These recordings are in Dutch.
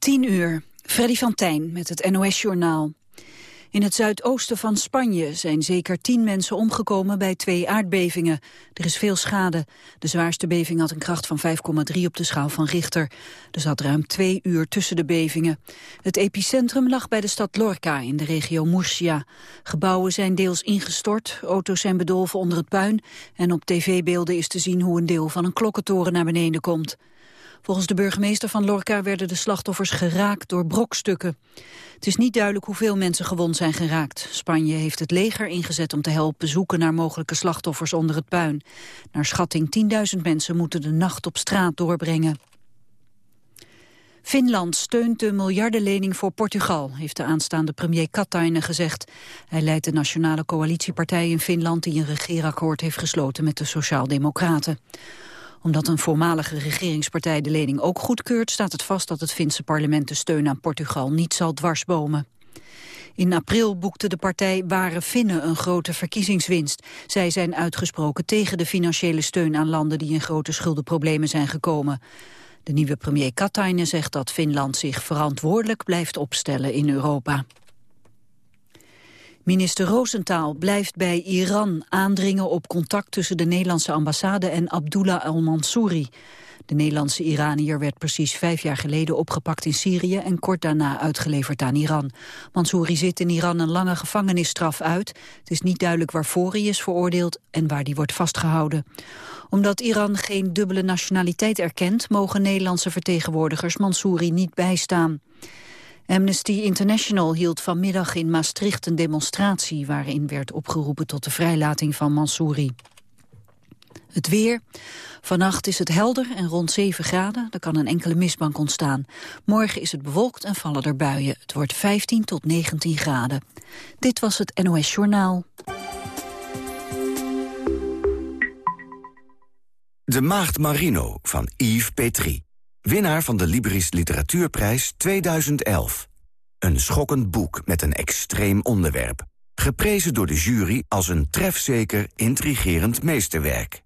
10 uur, Freddy van Tijn met het NOS-journaal. In het zuidoosten van Spanje zijn zeker tien mensen omgekomen bij twee aardbevingen. Er is veel schade. De zwaarste beving had een kracht van 5,3 op de schaal van Richter. Er zat ruim twee uur tussen de bevingen. Het epicentrum lag bij de stad Lorca in de regio Murcia. Gebouwen zijn deels ingestort, auto's zijn bedolven onder het puin... en op tv-beelden is te zien hoe een deel van een klokkentoren naar beneden komt. Volgens de burgemeester van Lorca werden de slachtoffers geraakt door brokstukken. Het is niet duidelijk hoeveel mensen gewond zijn geraakt. Spanje heeft het leger ingezet om te helpen zoeken naar mogelijke slachtoffers onder het puin. Naar schatting 10.000 mensen moeten de nacht op straat doorbrengen. Finland steunt de miljardenlening voor Portugal, heeft de aanstaande premier Katainen gezegd. Hij leidt de nationale coalitiepartij in Finland die een regeerakkoord heeft gesloten met de Sociaaldemocraten omdat een voormalige regeringspartij de lening ook goedkeurt... staat het vast dat het Finse parlement de steun aan Portugal niet zal dwarsbomen. In april boekte de partij Ware Finnen een grote verkiezingswinst. Zij zijn uitgesproken tegen de financiële steun aan landen die in grote schuldenproblemen zijn gekomen. De nieuwe premier Katainen zegt dat Finland zich verantwoordelijk blijft opstellen in Europa. Minister Roosentaal blijft bij Iran aandringen op contact tussen de Nederlandse ambassade en Abdullah al-Mansouri. De Nederlandse Iranier werd precies vijf jaar geleden opgepakt in Syrië en kort daarna uitgeleverd aan Iran. Mansouri zit in Iran een lange gevangenisstraf uit. Het is niet duidelijk waarvoor hij is veroordeeld en waar hij wordt vastgehouden. Omdat Iran geen dubbele nationaliteit erkent, mogen Nederlandse vertegenwoordigers Mansouri niet bijstaan. Amnesty International hield vanmiddag in Maastricht een demonstratie... waarin werd opgeroepen tot de vrijlating van Mansouri. Het weer. Vannacht is het helder en rond 7 graden. Er kan een enkele mistbank ontstaan. Morgen is het bewolkt en vallen er buien. Het wordt 15 tot 19 graden. Dit was het NOS Journaal. De Maagd Marino van Yves Petrie. Winnaar van de Libris Literatuurprijs 2011. Een schokkend boek met een extreem onderwerp. Geprezen door de jury als een trefzeker, intrigerend meesterwerk.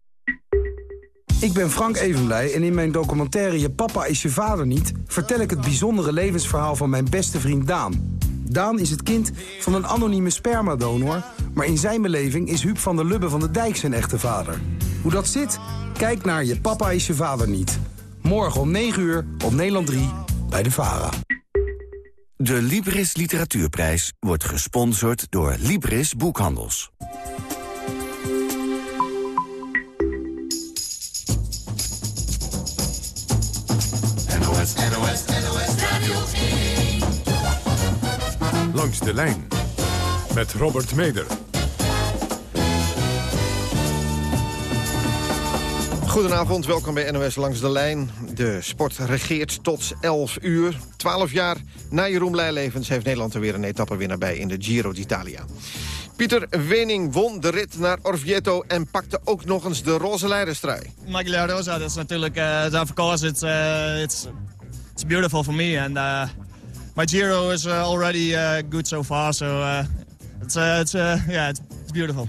Ik ben Frank Evenblij en in mijn documentaire Je papa is je vader niet... vertel ik het bijzondere levensverhaal van mijn beste vriend Daan. Daan is het kind van een anonieme spermadonor... maar in zijn beleving is Huub van der Lubbe van de Dijk zijn echte vader. Hoe dat zit? Kijk naar Je papa is je vader niet... Morgen om 9 uur op Nederland 3 bij de VARA. De Libris Literatuurprijs wordt gesponsord door Libris Boekhandels. NOS, NOS, NOS Radio 1. Langs de lijn met Robert Meder. Goedenavond, welkom bij NOS Langs de Lijn. De sport regeert tot 11 uur. 12 jaar na Jeroen Leijlevens heeft Nederland er weer een etappewinnaar bij in de Giro d'Italia. Pieter Wening won de rit naar Orvieto en pakte ook nog eens de roze leiderstrui. Maglia Rosa, dat is natuurlijk, uh, of course, it's, it's, beautiful for me. And uh, my Giro is uh, already uh, good so far, so it's, it's, yeah, it's beautiful.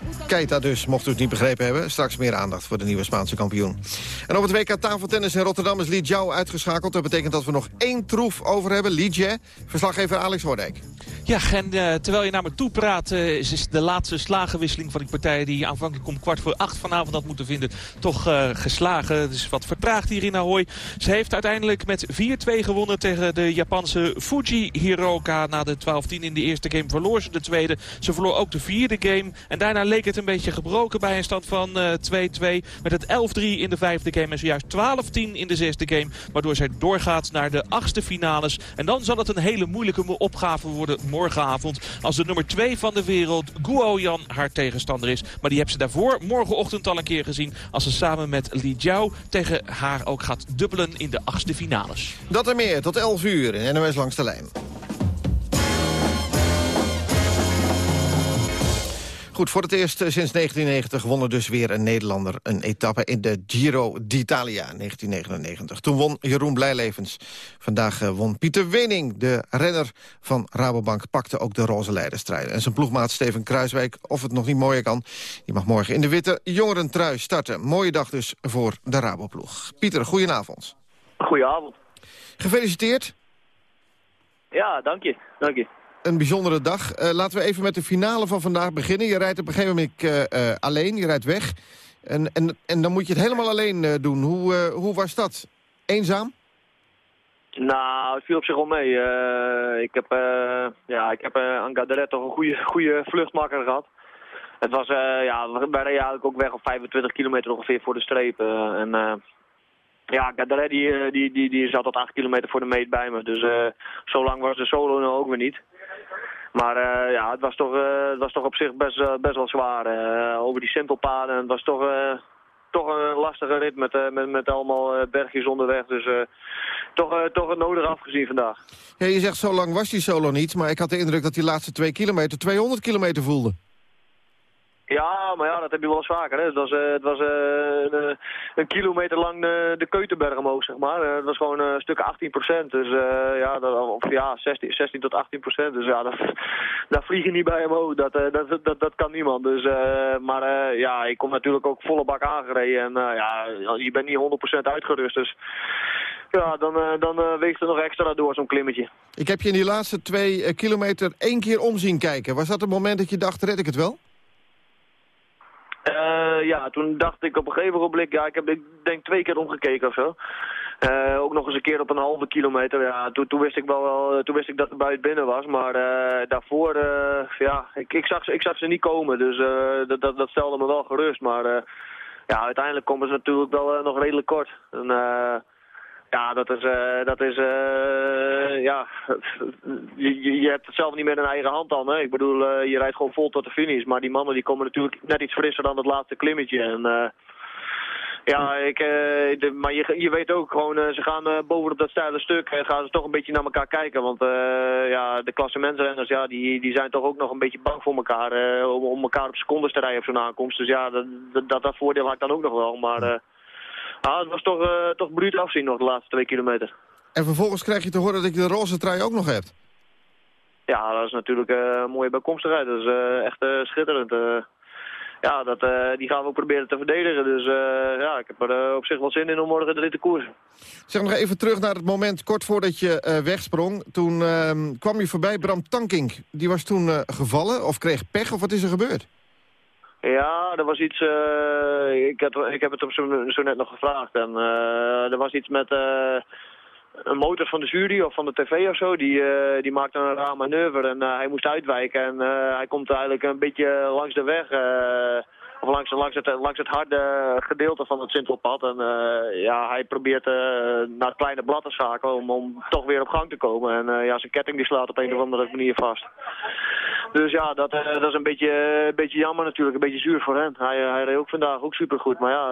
Keita dus, mocht u het niet begrepen hebben. Straks meer aandacht voor de nieuwe Spaanse kampioen. En op het WK tafeltennis in Rotterdam is Li Jiao uitgeschakeld. Dat betekent dat we nog één troef over hebben. Li Jie, verslaggever Alex Hoordijk. Ja, en uh, terwijl je naar me toe praat... Uh, is de laatste slagenwisseling van die partij... die aanvankelijk om kwart voor acht vanavond had moeten vinden... toch uh, geslagen. Dus wat vertraagd hier in Ahoy. Ze heeft uiteindelijk met 4-2 gewonnen... tegen de Japanse Fuji Hiroka. Na de 12-10 in de eerste game verloor ze de tweede. Ze verloor ook de vierde game. En daarna leek het een beetje gebroken bij een stand van 2-2. met het 11-3 in de vijfde game. En zojuist 12-10 in de zesde game. Waardoor zij doorgaat naar de achtste finales. En dan zal het een hele moeilijke opgave worden morgenavond. Als de nummer 2 van de wereld, Guo Yan, haar tegenstander is. Maar die hebben ze daarvoor morgenochtend al een keer gezien. Als ze samen met Li Jiao tegen haar ook gaat dubbelen in de achtste finales. Dat en meer tot 11 uur in NOS Langs de Lijn. Goed, voor het eerst eh, sinds 1990 won er dus weer een Nederlander een etappe in de Giro d'Italia 1999. Toen won Jeroen Blijlevens. Vandaag eh, won Pieter Wening, de renner van Rabobank, pakte ook de roze leiderstrijden. En zijn ploegmaat Steven Kruiswijk, of het nog niet mooier kan, die mag morgen in de witte jongerentrui starten. Mooie dag dus voor de Raboploeg. Pieter, goedenavond. Goedenavond. Gefeliciteerd. Ja, dank je. Dank je. Een bijzondere dag. Eh, laten we even met de finale van vandaag beginnen. Je rijdt op een gegeven moment eh, eh, alleen, je rijdt weg. En, en, en dan moet je het helemaal alleen doen. Hoe, hoe was dat? Eenzaam? Nou, het viel op zich wel mee. Ik heb, ja, ik heb aan Gaderet toch een goede, goede vluchtmakker gehad. Het was, ja, we reden eigenlijk ook weg op 25 kilometer ongeveer voor de streep. en ja, Gaderet die, die, die, die zat tot 8 kilometer voor de meet bij me. Dus zo lang was de solo nou ook weer niet. Maar eh, ja, het was, toch, eh, het was toch op zich best, eh, best wel zwaar. over die simpelpaden. Het was toch, toch een lastige rit met, met, met allemaal bergjes onderweg. Dus toch, toch het nodig afgezien vandaag. Ja, je zegt zo lang was die solo niet, maar ik had de indruk dat die laatste twee kilometer 200 kilometer voelde. Ja, maar ja, dat heb je wel eens vaker. Hè. Het was, eh, het was eh, een, eh, een kilometer lang de, Keutenberg omhoog, zeg maar. Het was gewoon een stuk 18 procent. Dus ja, dat, of ja 16, 16 tot 18 procent. Dus ja, dat, daar vlieg je niet bij omhoog. Dat, dat, dat, dat kan niemand. Dus, maar ja, ik kom natuurlijk ook volle bak aangereden. En ja, je bent niet 100 procent uitgerust. Dus ja, dan, dan weegt er nog extra door zo'n klimmetje. Ik heb je in die laatste twee kilometer één keer omzien kijken. Was dat het moment dat je dacht, red ik het wel? Eh, ja, toen dacht ik op een gegeven moment, ja, ik heb ik denk twee keer omgekeken of zo. Eh, ook nog eens een keer op een halve kilometer. Ja, toen, toen wist ik wel, wel toen wist ik dat de buit binnen was. Maar eh, daarvoor, ja, ik, ik, zag, ik zag ze niet komen. Dus dat, dat, dat stelde me wel gerust. Maar ja, uiteindelijk komen ze natuurlijk wel nog redelijk kort. En, ja, dat is, eh, dat is eh, ja, je, je- hebt het zelf niet meer in eigen hand dan. Hè? Ik bedoel, eh, je rijdt gewoon vol tot de finish. Maar die mannen die komen natuurlijk net iets frisser dan het laatste klimmetje. En ja, ik, de, maar je, je weet ook gewoon, ze gaan bovenop dat steile stuk en gaan ze toch een beetje naar elkaar kijken. Want ja, de klassementsrenners, ja, die, die zijn toch ook nog een beetje bang voor elkaar. om, om elkaar op secondes te rijden op zo'n aankomst. Dus ja, dat, dat, dat voordeel had ik dan ook nog wel. Maar ah, het was toch, eh toch bruut afzien nog de laatste twee kilometer. En vervolgens krijg je te horen dat je de roze trui ook nog hebt. Ja, dat is natuurlijk eh, een mooie bijkomstigheid. Dat is eh, echt eh, schitterend. eh. ja, dat, eh, die gaan we ook proberen te verdedigen. Dus eh, ja, ik heb er eh, op zich wel zin in om morgen de rit te koersen. Zeg nog even terug naar het moment kort voordat je eh, wegsprong. Toen ehm, kwam je voorbij Bram Tankink. Die was toen eh, gevallen of kreeg pech of wat is er gebeurd? Ja, er was iets. eh, ik, heb, ik heb het op zo, net nog gevraagd. En eh, er was iets met eh, een motor van de jury of van de tv of zo. Die, die maakte een raar manoeuvre en hij moest uitwijken. En hij komt eigenlijk een beetje langs de weg. Langs, langs, het, langs het harde gedeelte van het Sintelpad. En eh, ja, hij probeert eh, naar kleine blad te schakelen om, om toch weer op gang te komen. En eh, ja, zijn ketting die slaat op een of andere manier vast. Dus ja, dat, dat is een beetje, beetje jammer natuurlijk. Een beetje zuur voor hen. Hij, hij reed ook vandaag ook supergoed. Maar ja,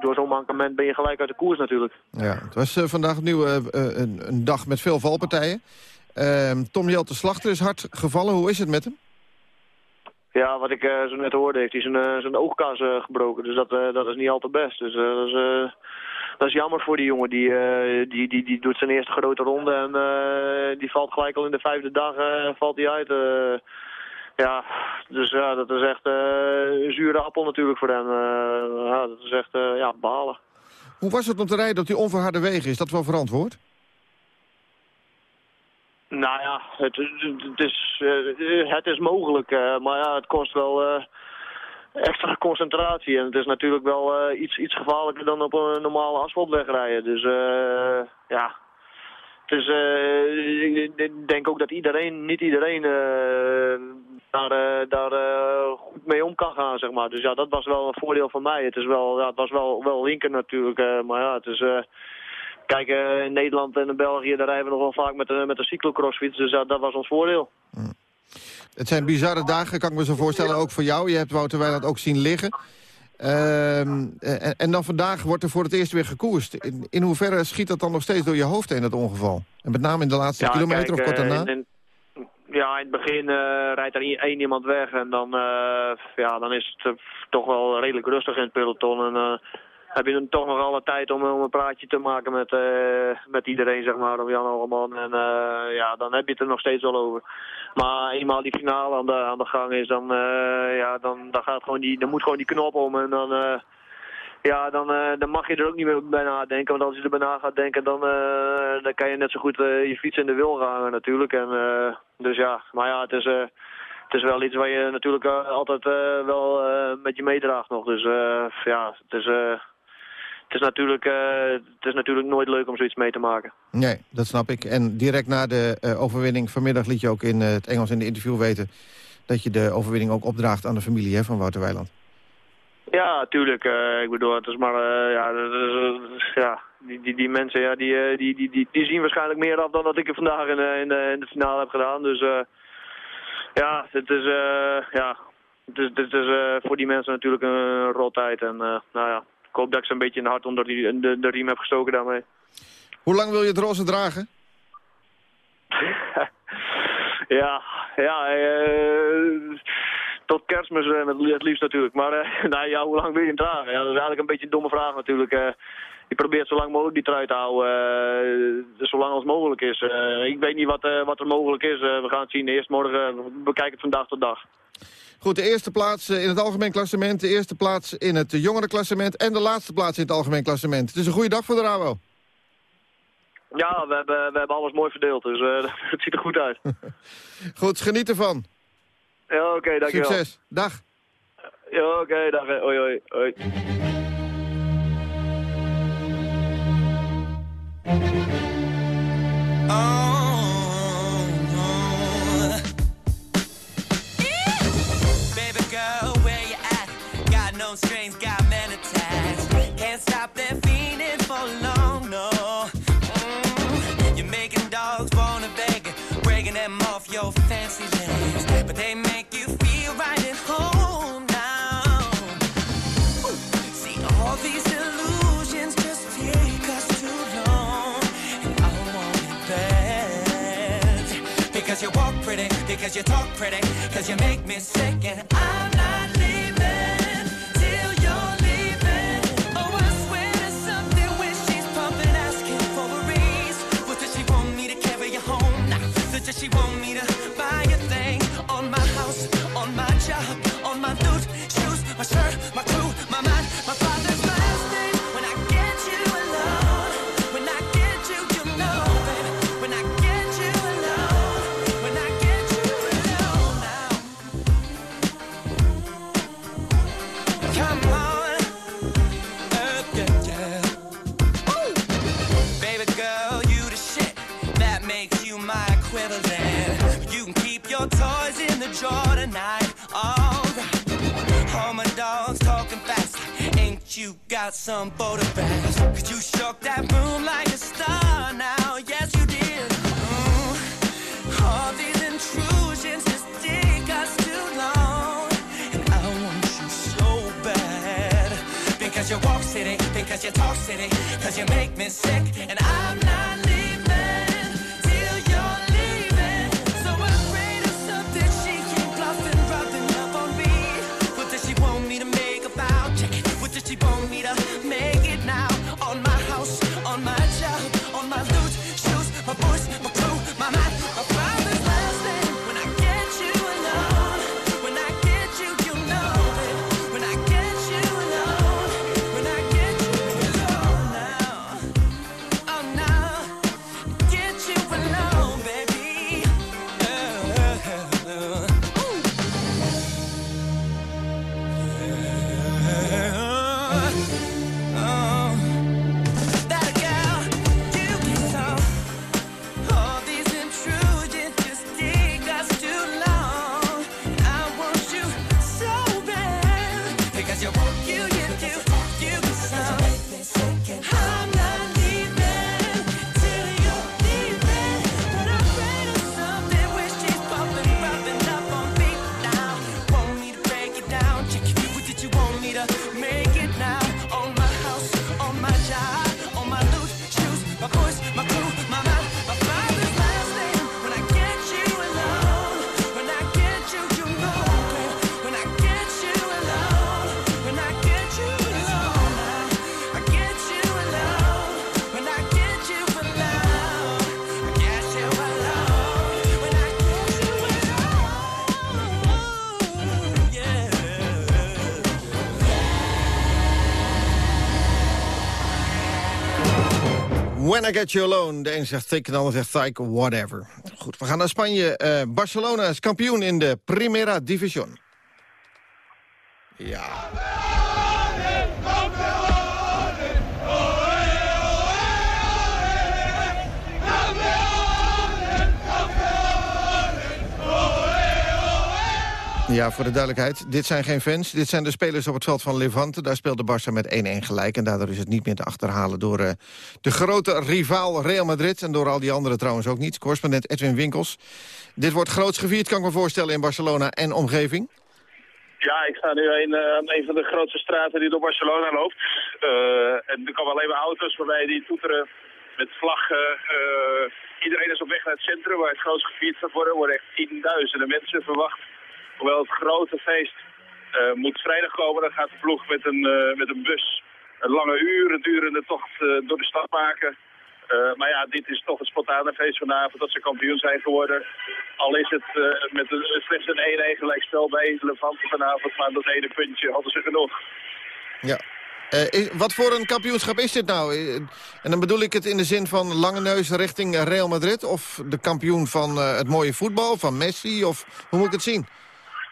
door zo'n mankement ben je gelijk uit de koers natuurlijk. Ja, het was vandaag opnieuw een, een dag met veel valpartijen. Ehm, Tom Jelte Slachter is hard gevallen. Hoe is het met hem? Ja, wat ik eh, zo net hoorde, heeft hij zijn, eh, zijn oogkas eh, gebroken. Dus dat, dat is niet al te best. Dus dat, is, dat is jammer voor die jongen. Die, die, die, die doet zijn eerste grote ronde en die valt gelijk al in de vijfde dag eh, valt hij uit. ja, dus ja, dat is echt een zure appel natuurlijk voor hem. Dat is echt ja, balen. Hoe was het om te rijden op die onverharde wegen? Is dat wel verantwoord? Nou ja, het, is, eh, het is mogelijk, eh, maar ja, het kost wel eh, extra concentratie. En het is natuurlijk wel iets, iets gevaarlijker dan op een normale asfaltweg rijden. Dus eh, ja, het is, eh, ik denk ook dat iedereen, niet iedereen daar, daar goed mee om kan gaan, zeg maar. Dus ja, dat was wel een voordeel van mij. Het, is wel, ja, het was wel, wel linker natuurlijk, maar ja, het is... eh, Kijk, eh, in Nederland en in België, daar rijden we nog wel vaak met de, met de cyclocrossfiets. Dus dat was ons voordeel. Het zijn bizarre dagen, kan ik me zo voorstellen, ook voor jou. Je hebt Wouter Weiland ook zien liggen. Ehm, en, en dan vandaag wordt er voor het eerst weer gekoerst. In, in hoeverre schiet dat dan nog steeds door je hoofd heen, dat ongeval? En met name in de laatste kilometer kijk, of kort eh, daarna? in- in- ja, in het begin eh, rijdt er één iemand weg en dan, eh, ja, dan is het eh, toch wel redelijk rustig in het peloton. En eh, heb je dan toch nog alle tijd om, om een praatje te maken met, eh, met iedereen, zeg maar, om Jan Alleman. En eh, ja, dan heb je het er nog steeds wel over. Maar eenmaal die finale aan de, aan de gang is, dan, eh, ja, dan, dan, gaat gewoon die, dan moet gewoon die knop om en dan... ja, dan, dan mag je er ook niet meer bij nadenken. Want als je er bij na gaat denken, dan, eh, dan kan je net zo goed je fiets in de wil gaan natuurlijk. En, dus ja, maar ja, het is, het is wel iets waar je natuurlijk altijd wel met je meedraagt nog. Dus ja, het is, het, is natuurlijk, eh, het is natuurlijk nooit leuk om zoiets mee te maken. Nee, dat snap ik. En direct na de eh, overwinning vanmiddag liet je ook in eh, het Engels in de interview weten... dat je de overwinning ook opdraagt aan de familie hè, van Wouter Weiland. Ja, tuurlijk. ik bedoel, het is maar, ja, is, ja die, die, die mensen, ja, die, die, die, die, die zien waarschijnlijk meer af dan dat ik er vandaag in, de- in, de, in de finale heb gedaan. Dus ja, het is, eh, ja, het is, het is voor die mensen natuurlijk een rottijd. En nou ja, hoop dat ik ze een beetje in de hart onder die, de, de riem heb gestoken daarmee. Hoe lang wil je het roze dragen? Ja, ja, eh, tot kerstmis met het liefst natuurlijk. Maar eh, nou ja, hoe lang wil je hem dragen? Ja, dat is eigenlijk een beetje een domme vraag natuurlijk. je probeert zo lang mogelijk die trui te houden, dus zo lang als mogelijk is. Ik weet niet wat, wat er mogelijk is. We gaan het zien. Eerst morgen, we bekijken het van dag tot dag. Goed, de eerste plaats eh, in het algemeen klassement... de eerste plaats in het eh, jongerenklassement... en de laatste plaats in het algemeen klassement. Het is een goede dag voor de Rabo. Ja, we hebben, we hebben alles mooi verdeeld, dus eh, het ziet er goed uit. Goed, geniet ervan. Ja, oké, dankjewel. Succes. Dag. Ja, oké, dag. eh. Hoi, hoi, hoi. Baby they make you feel right at home now. See, all these illusions just take us too long. And I. Because you walk pretty, because you talk pretty, because you make me sick, and I'm Baby girl, you the shit that makes you my equivalent. You can keep your toys in the drawer tonight. Alright. All my dogs talking fast. Ain't you got some photographs? Cause you shook that room like a star now. Yes, you did. Mm. All these intrusions just take us too long. And I want you so bad. Because you walk city, because you talk city, because you make me sick. And I'm not I Get You Alone. De een zegt thick, de ander zegt thick, whatever. Goed, we gaan naar Spanje. Eh, Barcelona is kampioen in de Primera División. Ja. Ja, voor de duidelijkheid. Dit zijn geen fans. Dit zijn de spelers op het veld van Levante. Daar speelde Barça met 1-1 gelijk. En daardoor is het niet meer te achterhalen door eh, de grote rivaal Real Madrid. En door al die anderen trouwens ook niet. Correspondent Edwin Winkels. Dit wordt groots gevierd, kan ik me voorstellen, in Barcelona en omgeving. Ja, ik sta nu een, eh, aan een van de grootste straten die door Barcelona loopt. Eh, en er komen alleen maar auto's voorbij die toeteren met vlaggen. Iedereen is op weg naar het centrum waar het groot gevierd gaat worden. Er worden echt tienduizenden mensen verwacht. Hoewel het grote feest eh, moet vrijdag komen, dan gaat de ploeg met een, eh, met een bus een lange uren durende tocht eh, door de stad maken. Maar ja, dit is toch het spontane feest vanavond dat ze kampioen zijn geworden. Al is het met een, slechts een 1-1 gelijkspel bij Levante vanavond, maar dat ene puntje hadden ze genoeg. Ja. Wat voor een kampioenschap is dit nou? En dan bedoel ik het in de zin van lange neus richting Real Madrid... of de kampioen van het mooie voetbal, van Messi, of hoe moet ik het zien?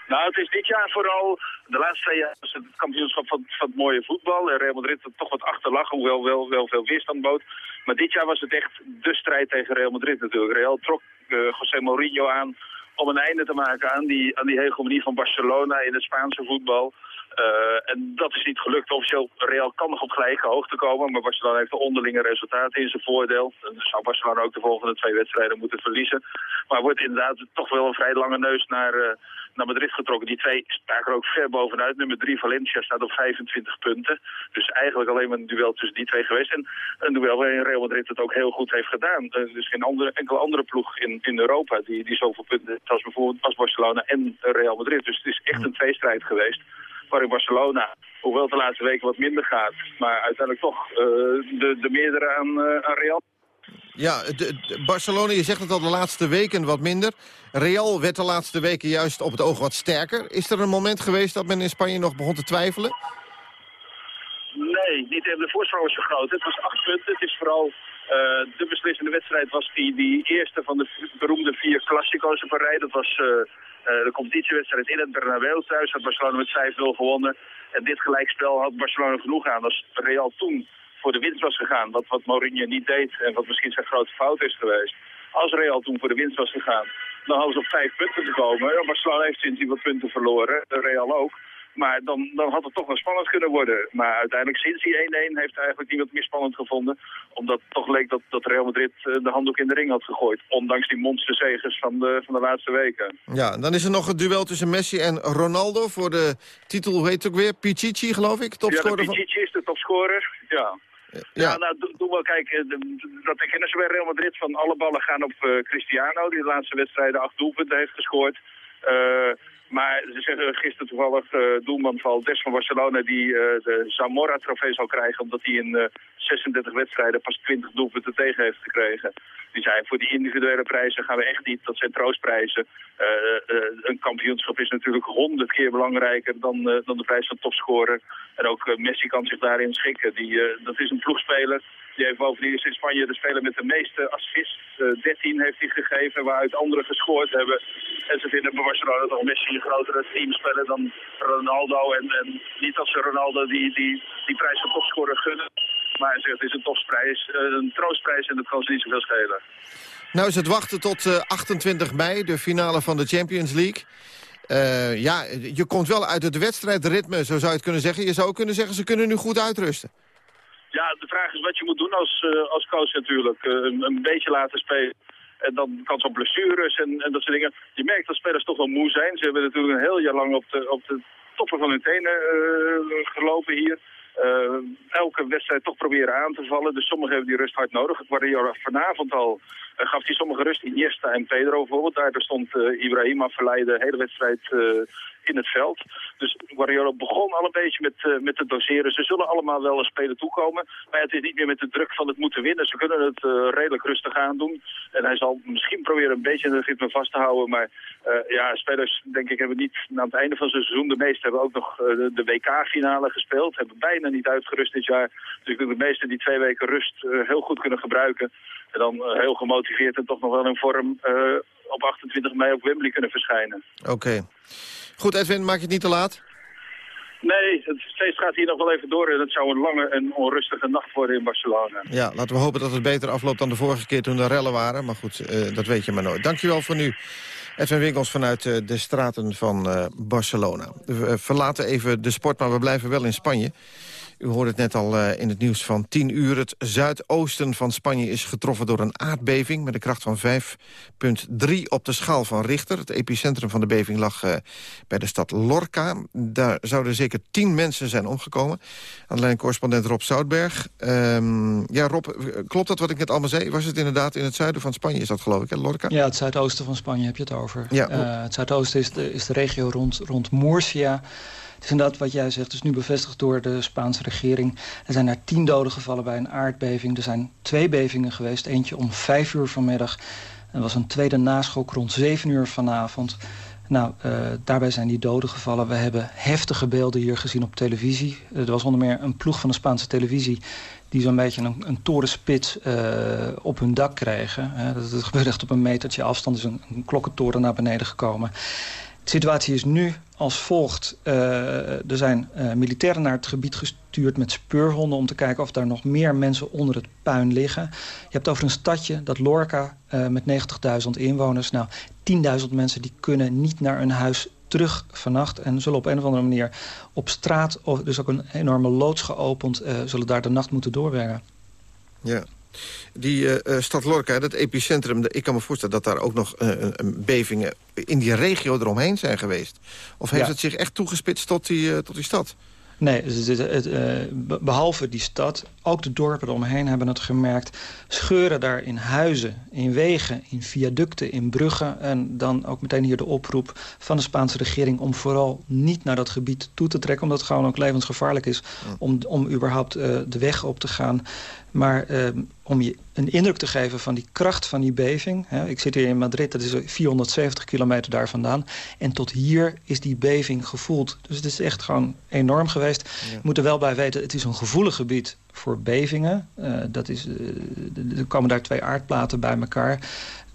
Nou, het is dit jaar vooral, de laatste twee jaar was het kampioenschap van, van het mooie voetbal. En Real Madrid er toch wat achterlag, hoewel wel, wel veel weerstand bood. Maar dit jaar was het echt de strijd tegen Real Madrid natuurlijk. Real trok eh, José Mourinho aan om een einde te maken aan die, aan die hegemonie van Barcelona in het Spaanse voetbal. Eh, en dat is niet gelukt. Officieel, Real kan nog op gelijke hoogte komen, maar Barcelona heeft de onderlinge resultaten in zijn voordeel. Dan zou Barcelona ook de volgende twee wedstrijden moeten verliezen. Maar wordt inderdaad toch wel een vrij lange neus naar, eh, naar Madrid getrokken. Die twee staken er ook ver bovenuit. Nummer drie Valencia staat op 25 punten. Dus eigenlijk alleen maar een duel tussen die twee geweest. En een duel waarin Real Madrid het ook heel goed heeft gedaan. Er is geen andere, enkele andere ploeg in, in Europa die, die zoveel punten heeft als bijvoorbeeld als Barcelona en Real Madrid. Dus het is echt een tweestrijd geweest waarin Barcelona, hoewel het de laatste weken wat minder gaat, maar uiteindelijk toch eh, de, de meerdere aan, eh, aan Real. Ja, de, de- Barcelona, je zegt het al de laatste weken wat minder. Real werd de laatste weken juist op het oog wat sterker. Is er een moment geweest dat men in Spanje nog begon te twijfelen? Nee, niet, de voorsprong was zo groot. Het was acht punten. Het is vooral de beslissende wedstrijd was die, die eerste van de beroemde vier Classico's op een rij. Dat was eh, eh, de competitiewedstrijd in het Bernabeu thuis. Had Barcelona met 5-0 gewonnen. En dit gelijkspel had Barcelona genoeg aan als Real toen voor de winst was gegaan. Wat, wat Mourinho niet deed en wat misschien zijn grote fout is geweest. Als Real toen voor de winst was gegaan, dan hadden ze op vijf punten gekomen. Barcelona heeft sindsdien wat punten verloren, Real ook. Maar dan, dan had het toch wel spannend kunnen worden. Maar uiteindelijk sinds die 1-1 heeft eigenlijk niemand meer spannend gevonden. Omdat het toch leek dat, dat Real Madrid eh, de handdoek in de ring had gegooid. Ondanks die monsterzegers van de, van de laatste weken. Ja, dan is er nog het duel tussen Messi en Ronaldo voor de titel, hoe heet het ook weer? Pichichi, geloof ik, Ja, topscorer van... Pichichi is de topscorer. Ja. Ja, nou, doe, doe wel kijken. Dat herkennen ze bij Real Madrid. Van alle ballen gaan op eh, Cristiano, die de laatste wedstrijden acht doelpunten heeft gescoord. Eh, maar ze zeggen gisteren toevallig eh doelman Valdes van Barcelona die eh, de Zamora-trofee zal krijgen omdat hij in eh, 36 wedstrijden pas 20 doelpunten tegen heeft gekregen. Die zei voor die individuele prijzen gaan we echt niet, dat zijn troostprijzen. Eh, eh, een kampioenschap is natuurlijk honderd keer belangrijker dan, eh, dan de prijs van topscorer. En ook eh, Messi kan zich daarin schikken. Die, eh, dat is een ploegspeler. Die heeft bovendien in Spanje de speler met de meeste assists. Eh 13 heeft hij gegeven, waaruit anderen gescoord hebben. En ze vinden Barcelona toch Messi een grotere teamspeler dan Ronaldo. En, en niet dat ze Ronaldo die, die, die prijs van topscorer gunnen. Maar hij zegt, het is een topsprijs, eh, een troostprijs en dat kan ze niet zoveel schelen. Nou is het wachten tot eh, 28 mei, de finale van de Champions League. Eh, ja, je komt wel uit het wedstrijdritme, zo zou je het kunnen zeggen. Je zou kunnen zeggen, ze kunnen nu goed uitrusten. Ja, de vraag is wat je moet doen als, eh, als coach natuurlijk. Eh, een, een beetje laten spelen. En dan kan op blessures en, en dat soort dingen. Je merkt dat spelers toch wel moe zijn. Ze hebben natuurlijk een heel jaar lang op de, op de toppen van hun tenen eh, gelopen hier. Elke wedstrijd toch proberen aan te vallen. Dus sommigen hebben die rust hard nodig. Guardiola vanavond al gaf hij sommige rust. Iniesta en Pedro bijvoorbeeld. Daardoor stond Ibrahima verleiden de hele wedstrijd in het veld. Dus Guardiola begon al een beetje met, eh, met te doseren. Ze zullen allemaal wel een speler toekomen. Maar het is niet meer met de druk van het moeten winnen. Ze kunnen het uh, redelijk rustig aan doen. En hij zal misschien proberen een beetje het ritme vast te houden. Maar uh, ja, spelers denk ik hebben niet aan het einde van zijn seizoen. De meesten hebben ook nog de, de WK-finale gespeeld. Hebben bijna niet uitgerust dit jaar. Dus ik denk de meesten die twee weken rust heel goed kunnen gebruiken. En dan heel gemotiveerd en toch nog wel in vorm op 28 mei op Wembley kunnen verschijnen. Oké. Goed, Edwin, maak je het niet te laat? Nee, het feest gaat hier nog wel even door en het zou een lange en onrustige nacht worden in Barcelona. Ja, laten we hopen dat het beter afloopt dan de vorige keer toen er rellen waren. Maar goed, uh, dat weet je maar nooit. Dankjewel voor nu. Edwin Winkels vanuit uh, de straten van uh, Barcelona. We verlaten even de sport, maar we blijven wel in Spanje. U hoorde het net al uh, in het nieuws van 10 uur. Het zuidoosten van Spanje is getroffen door een aardbeving... met een kracht van 5,3 op de schaal van Richter. Het epicentrum van de beving lag uh, bij de stad Lorca. Daar zouden zeker 10 mensen zijn omgekomen. Aan de lijn correspondent Rob Zoutberg. Um, ja, Rob, klopt dat wat ik net allemaal zei? Was het inderdaad in het zuiden van Spanje, is dat geloof ik, hè, Lorca? Ja, het zuidoosten van Spanje heb je het over. Ja. Uh, het zuidoosten is de, is de regio rond, rond Murcia... Het is inderdaad wat jij zegt, is nu bevestigd door de Spaanse regering. Er zijn daar tien doden gevallen bij een aardbeving. Er zijn twee bevingen geweest. Eentje om vijf uur vanmiddag. Er was een tweede naschok rond zeven uur vanavond. Nou, uh, daarbij zijn die doden gevallen. We hebben heftige beelden hier gezien op televisie. Er was onder meer een ploeg van de Spaanse televisie... die zo'n beetje een, torenspits uh, op hun dak kregen. Dat, dat gebeurde echt op een metertje afstand. is een, een klokkentoren naar beneden gekomen. De situatie is nu als volgt. Uh, er zijn uh, militairen naar het gebied gestuurd met speurhonden... om te kijken of daar nog meer mensen onder het puin liggen. Je hebt over een stadje, dat Lorca, uh, met 90.000 inwoners. Nou, 10.000 mensen die kunnen niet naar hun huis terug vannacht... en zullen op een of andere manier op straat... of dus ook een enorme loods geopend... zullen daar de nacht moeten doorbrengen. Ja. Die uh, stad Lorca, dat epicentrum... ik kan me voorstellen dat daar ook nog uh, bevingen in die regio eromheen zijn geweest. Of heeft ja. het zich echt toegespitst tot die, uh, tot die stad? Nee, het, het, het, behalve die stad, ook de dorpen eromheen hebben het gemerkt. Scheuren daar in huizen, in wegen, in viaducten, in bruggen. En dan ook meteen hier de oproep van de Spaanse regering... om vooral niet naar dat gebied toe te trekken... omdat het gewoon ook levensgevaarlijk is om, om überhaupt de weg op te gaan. Maar uh, om je een indruk te geven van die kracht van die beving... Hè, ik zit hier in Madrid, dat is 470 kilometer daar vandaan... en tot hier is die beving gevoeld. Dus het is echt gewoon enorm geweest. Ja. We moeten wel bij weten, het is een gevoelig gebied voor bevingen. Uh, dat is, uh, er komen daar twee aardplaten bij elkaar.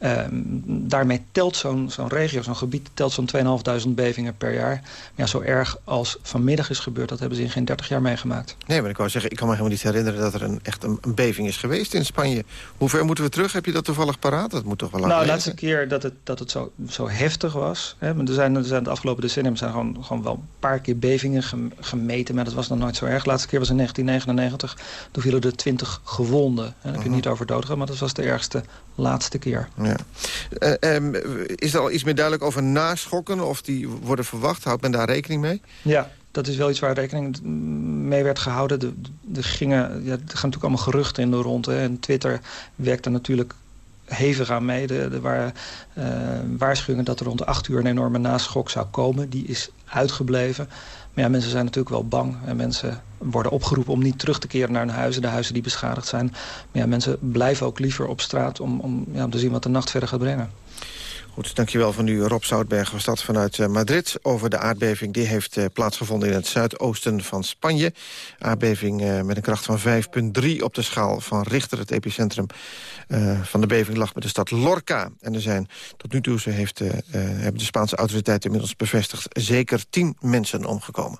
Uh, daarmee telt zo'n zo'n regio, zo'n gebied, telt zo'n 2.500 bevingen per jaar. Maar ja, zo erg als vanmiddag is gebeurd, dat hebben ze in geen 30 jaar meegemaakt. Nee, maar ik wou zeggen, ik kan me helemaal niet herinneren dat er een, echt een, een beving is geweest in Spanje. Hoe ver moeten we terug? Heb je dat toevallig paraat? Dat moet toch wel lang Nou, de laatste keer dat het, dat het zo, zo heftig was. Hè, er, zijn, er zijn de afgelopen decennium zijn gewoon, gewoon wel een paar keer bevingen gemeten, maar dat was nog nooit zo erg. De laatste keer was in 1999. Toen vielen er 20 gewonden. Hè, daar heb je niet over doodgaan, maar dat was de ergste laatste keer. Ja. Uh, um, is er al iets meer duidelijk over naschokken? Of die worden verwacht? Houdt men daar rekening mee? Ja, dat is wel iets waar rekening mee werd gehouden. Er, er, gingen, ja, er gaan natuurlijk allemaal geruchten in de rond. Hè. En Twitter werkt er natuurlijk hevig aan mee. Er, waren uh, waarschuwingen dat er rond de 8 uur een enorme naschok zou komen. Die is uitgebleven. Maar ja, mensen zijn natuurlijk wel bang. En mensen worden opgeroepen om niet terug te keren naar hun huizen. De huizen die beschadigd zijn. Maar ja, mensen blijven ook liever op straat om, om, ja, om te zien wat de nacht verder gaat brengen. Goed, dankjewel van u. Rob Zoutberg was dat vanuit uh, Madrid over de aardbeving. Die heeft uh, plaatsgevonden in het zuidoosten van Spanje. Aardbeving uh, met een kracht van 5,3 op de schaal van Richter. Het epicentrum van de beving lag bij de stad Lorca. En er zijn tot nu toe, ze heeft, hebben de Spaanse autoriteiten inmiddels bevestigd... zeker 10 mensen omgekomen.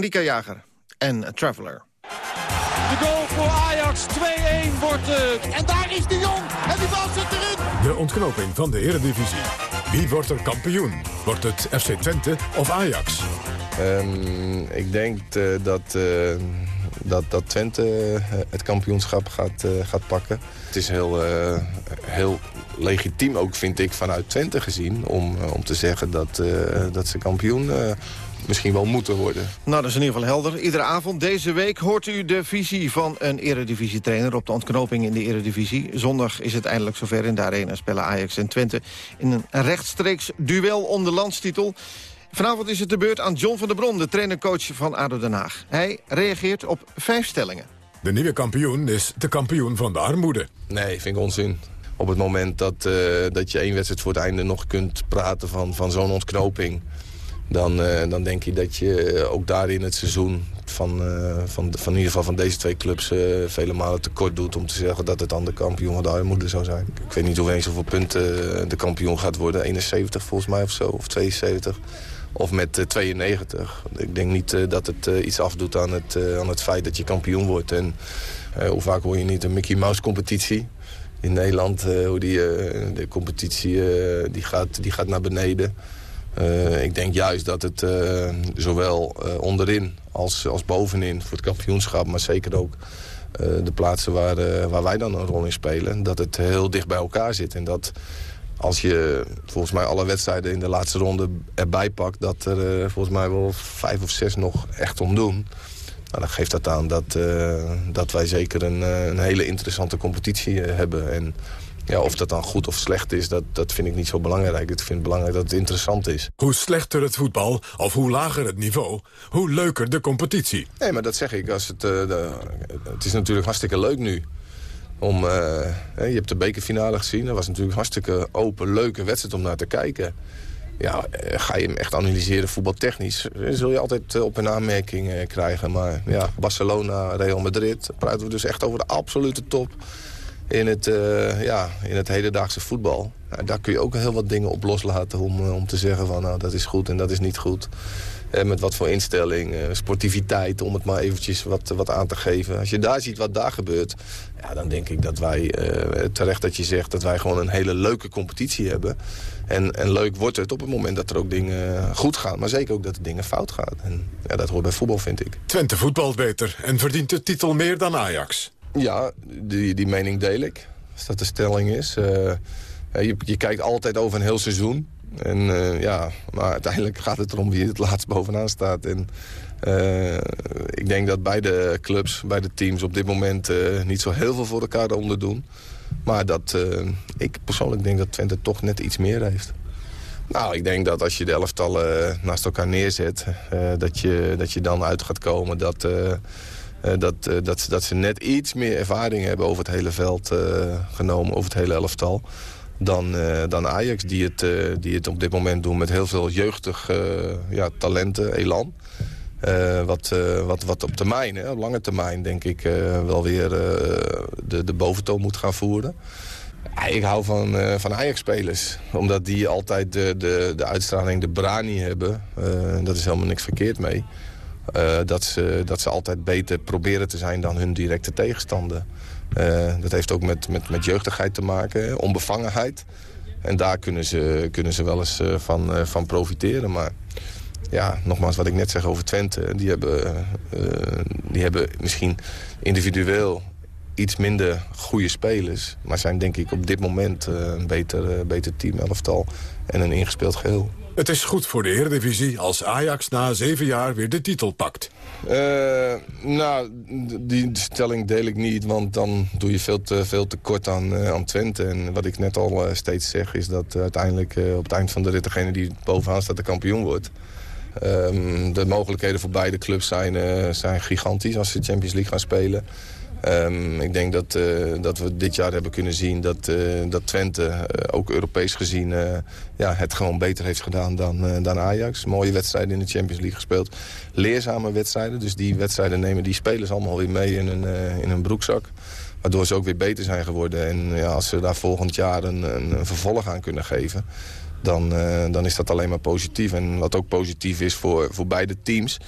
Manika Jager en Traveler. De goal voor Ajax, 2-1 wordt het. En daar is de Jong. En die bal zit erin. De ontknoping van de Eredivisie. Wie wordt er kampioen? Wordt het FC Twente of Ajax? Ehm, ik denk eh, dat, eh, dat, dat Twente eh, het kampioenschap gaat, eh, gaat pakken. Het is heel, eh, heel legitiem ook, vind ik, vanuit Twente gezien... om, om te zeggen dat, eh, dat ze kampioen eh, misschien wel moeten worden. Nou, dat is in ieder geval helder. Iedere avond deze week hoort u de visie van een eredivisietrainer... op de ontknoping in de eredivisie. Zondag is het eindelijk zover in de arena spelen Ajax en Twente... in een rechtstreeks duel om de landstitel. Vanavond is het de beurt aan John van der Bron, de trainercoach van ADO Den Haag. Hij reageert op vijf stellingen. De nieuwe kampioen is de kampioen van de armoede. Nee, vind ik onzin. Op het moment dat, eh, dat je één wedstrijd voor het einde nog kunt praten van, van zo'n ontknoping... Dan, eh, dan denk je dat je ook daarin het seizoen van, eh, van, van in ieder geval van deze twee clubs... eh, vele malen tekort doet om te zeggen dat het dan de kampioen van de armoede zou zijn. Ik weet niet hoeveel punten de kampioen gaat worden. 71 volgens mij of zo, of 72. Of met eh, 92. Ik denk niet dat het iets afdoet aan het, aan het feit dat je kampioen wordt. En hoe vaak hoor je niet een Mickey Mouse competitie in Nederland? hoe die, de competitie die gaat, die gaat naar beneden. Eh, ik denk juist dat het eh, zowel eh, onderin als, als bovenin voor het kampioenschap... maar zeker ook de plaatsen waar, waar wij dan een rol in spelen... dat het heel dicht bij elkaar zit. En dat als je volgens mij alle wedstrijden in de laatste ronde erbij pakt... dat er volgens mij wel vijf of zes nog echt om doen... Nou, dan geeft dat aan dat, dat wij zeker een, een hele interessante competitie hebben. En ja, of dat dan goed of slecht is, dat, dat vind ik niet zo belangrijk. Ik vind het belangrijk dat het interessant is. Hoe slechter het voetbal, of hoe lager het niveau, hoe leuker de competitie. Nee, maar dat zeg ik. Als het, eh, de, het is natuurlijk hartstikke leuk nu. Om, eh, je hebt de bekerfinale gezien. Dat was natuurlijk hartstikke open, leuke wedstrijd om naar te kijken. Ja, eh, ga je hem echt analyseren voetbaltechnisch... zul je altijd op een aanmerking krijgen. Maar ja, Barcelona, Real Madrid... praten we dus echt over de absolute top in het, eh, ja, in het hedendaagse voetbal. Ja, daar kun je ook heel wat dingen op loslaten om, eh, om te zeggen van... nou, dat is goed en dat is niet goed. Eh, met wat voor instelling, sportiviteit, om het maar eventjes wat, wat aan te geven. Als je daar ziet wat daar gebeurt, ja, dan denk ik dat wij, terecht dat je zegt... dat wij gewoon een hele leuke competitie hebben. En, en leuk wordt het op het moment dat er ook dingen goed gaan. Maar zeker ook dat er dingen fout gaan. En ja, dat hoort bij voetbal, vind ik. Twente voetbalt beter en verdient de titel meer dan Ajax. Ja, die, die mening deel ik. als dat de stelling is. Eh, je, je kijkt altijd over een heel seizoen. En eh, ja, maar uiteindelijk gaat het erom wie het laatst bovenaan staat. En eh, ik denk dat beide clubs, beide teams op dit moment niet zo heel veel voor elkaar onder doen. Maar dat ik persoonlijk denk dat Twente toch net iets meer heeft. Nou, ik denk dat als je de elftallen naast elkaar neerzet... dat, je, dat je dan uit gaat komen dat, dat, eh, dat, ze- dat ze net iets meer ervaring hebben... over het hele veld eh, genomen, over het hele elftal... Dan, eh, dan Ajax, die het, eh, die het op dit moment doen met heel veel jeugdig eh, ja, talenten, elan. Eh, wat, eh, wat, wat op termijn, hè, op lange termijn, denk ik, eh, wel weer eh, de, de boventoon moet gaan voeren. Ik hou van, eh, van Ajax-spelers. Omdat die altijd de, de, de uitstraling, de brani hebben. Eh, dat is helemaal niks verkeerd mee. Eh, dat, ze, dat ze altijd beter proberen te zijn dan hun directe tegenstander. Eh, dat heeft ook met, met, met jeugdigheid te maken, onbevangenheid. En daar kunnen ze, kunnen ze wel eens eh, van, van profiteren. Maar ja, nogmaals wat ik net zeg over Twente. Die hebben, die hebben misschien individueel iets minder goede spelers. Maar zijn denk ik op dit moment een beter, beter team elftal en een ingespeeld geheel. Het is goed voor de Eredivisie als Ajax na zeven jaar weer de titel pakt. Eh, nou, die stelling deel ik niet, want dan doe je veel te, veel te kort aan, eh, aan Twente. En wat ik net al eh, steeds zeg, is dat uiteindelijk op het eind van de rit... degene die bovenaan staat de kampioen wordt. Ehm, de mogelijkheden voor beide clubs zijn, zijn gigantisch als ze de Champions League gaan spelen. Ehm, ik denk dat, eh, dat we dit jaar hebben kunnen zien dat, eh, dat Twente, eh, ook Europees gezien, ja, het gewoon beter heeft gedaan dan, dan Ajax. Mooie wedstrijden in de Champions League gespeeld. Leerzame wedstrijden, dus die wedstrijden nemen die spelers allemaal weer mee in hun, in hun broekzak. Waardoor ze ook weer beter zijn geworden. En ja, als ze daar volgend jaar een, een, een vervolg aan kunnen geven... Dan, dan is dat alleen maar positief. En wat ook positief is voor, voor beide teams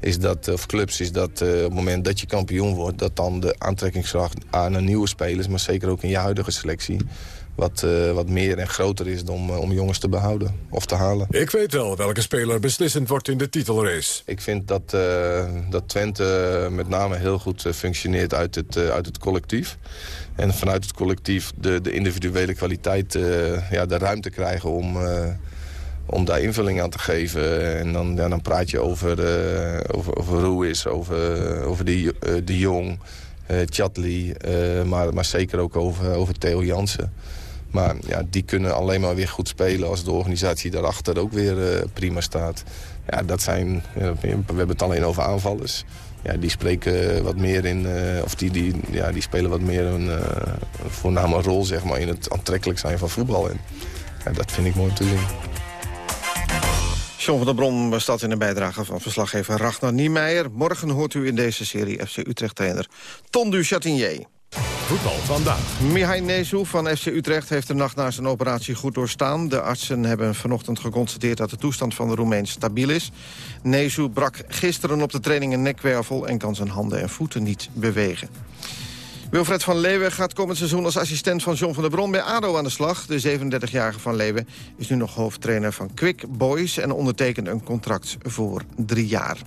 is dat, of clubs, is dat eh, op het moment dat je kampioen wordt... dat dan de aantrekkingskracht aan een nieuwe spelers... maar zeker ook in je huidige selectie... wat, eh, wat meer en groter is om, eh, om jongens te behouden of te halen. Ik weet wel welke speler beslissend wordt in de titelrace. Ik vind dat, dat Twente met name heel goed functioneert uit het, uit het collectief. En vanuit het collectief de, de individuele kwaliteit, ja, de ruimte krijgen om, om daar invulling aan te geven. En dan, dan praat je over, eh over, over Ruiz, over, over de, eh, de Jong, Chatli, eh, maar, maar zeker ook over, over Theo Jansen. Maar ja, die kunnen alleen maar weer goed spelen als de organisatie daarachter ook weer prima staat. Ja, dat zijn, we hebben het alleen over aanvallers. Ja, die spreken wat meer in, of die, die, ja, die spelen wat meer een, voorname rol zeg maar, in het aantrekkelijk zijn van voetbal. En dat vind ik mooi om te zien. John van der Bron was dat in een bijdrage van verslaggever Ragnar Niemeyer. Morgen hoort u in deze serie FC Utrecht-trainer Ton du Chatinier. Voetbal vandaag. Mihai Nezu van FC Utrecht heeft de nacht na zijn operatie goed doorstaan. De artsen hebben vanochtend geconstateerd dat de toestand van de Roemeen stabiel is. Nezu brak gisteren op de training een nekwervel... en kan zijn handen en voeten niet bewegen. Wilfred van Leeuwen gaat komend seizoen als assistent van John van der Bron bij ADO aan de slag. De 37-jarige van Leeuwen is nu nog hoofdtrainer van Quick Boys... en ondertekent een contract voor drie jaar.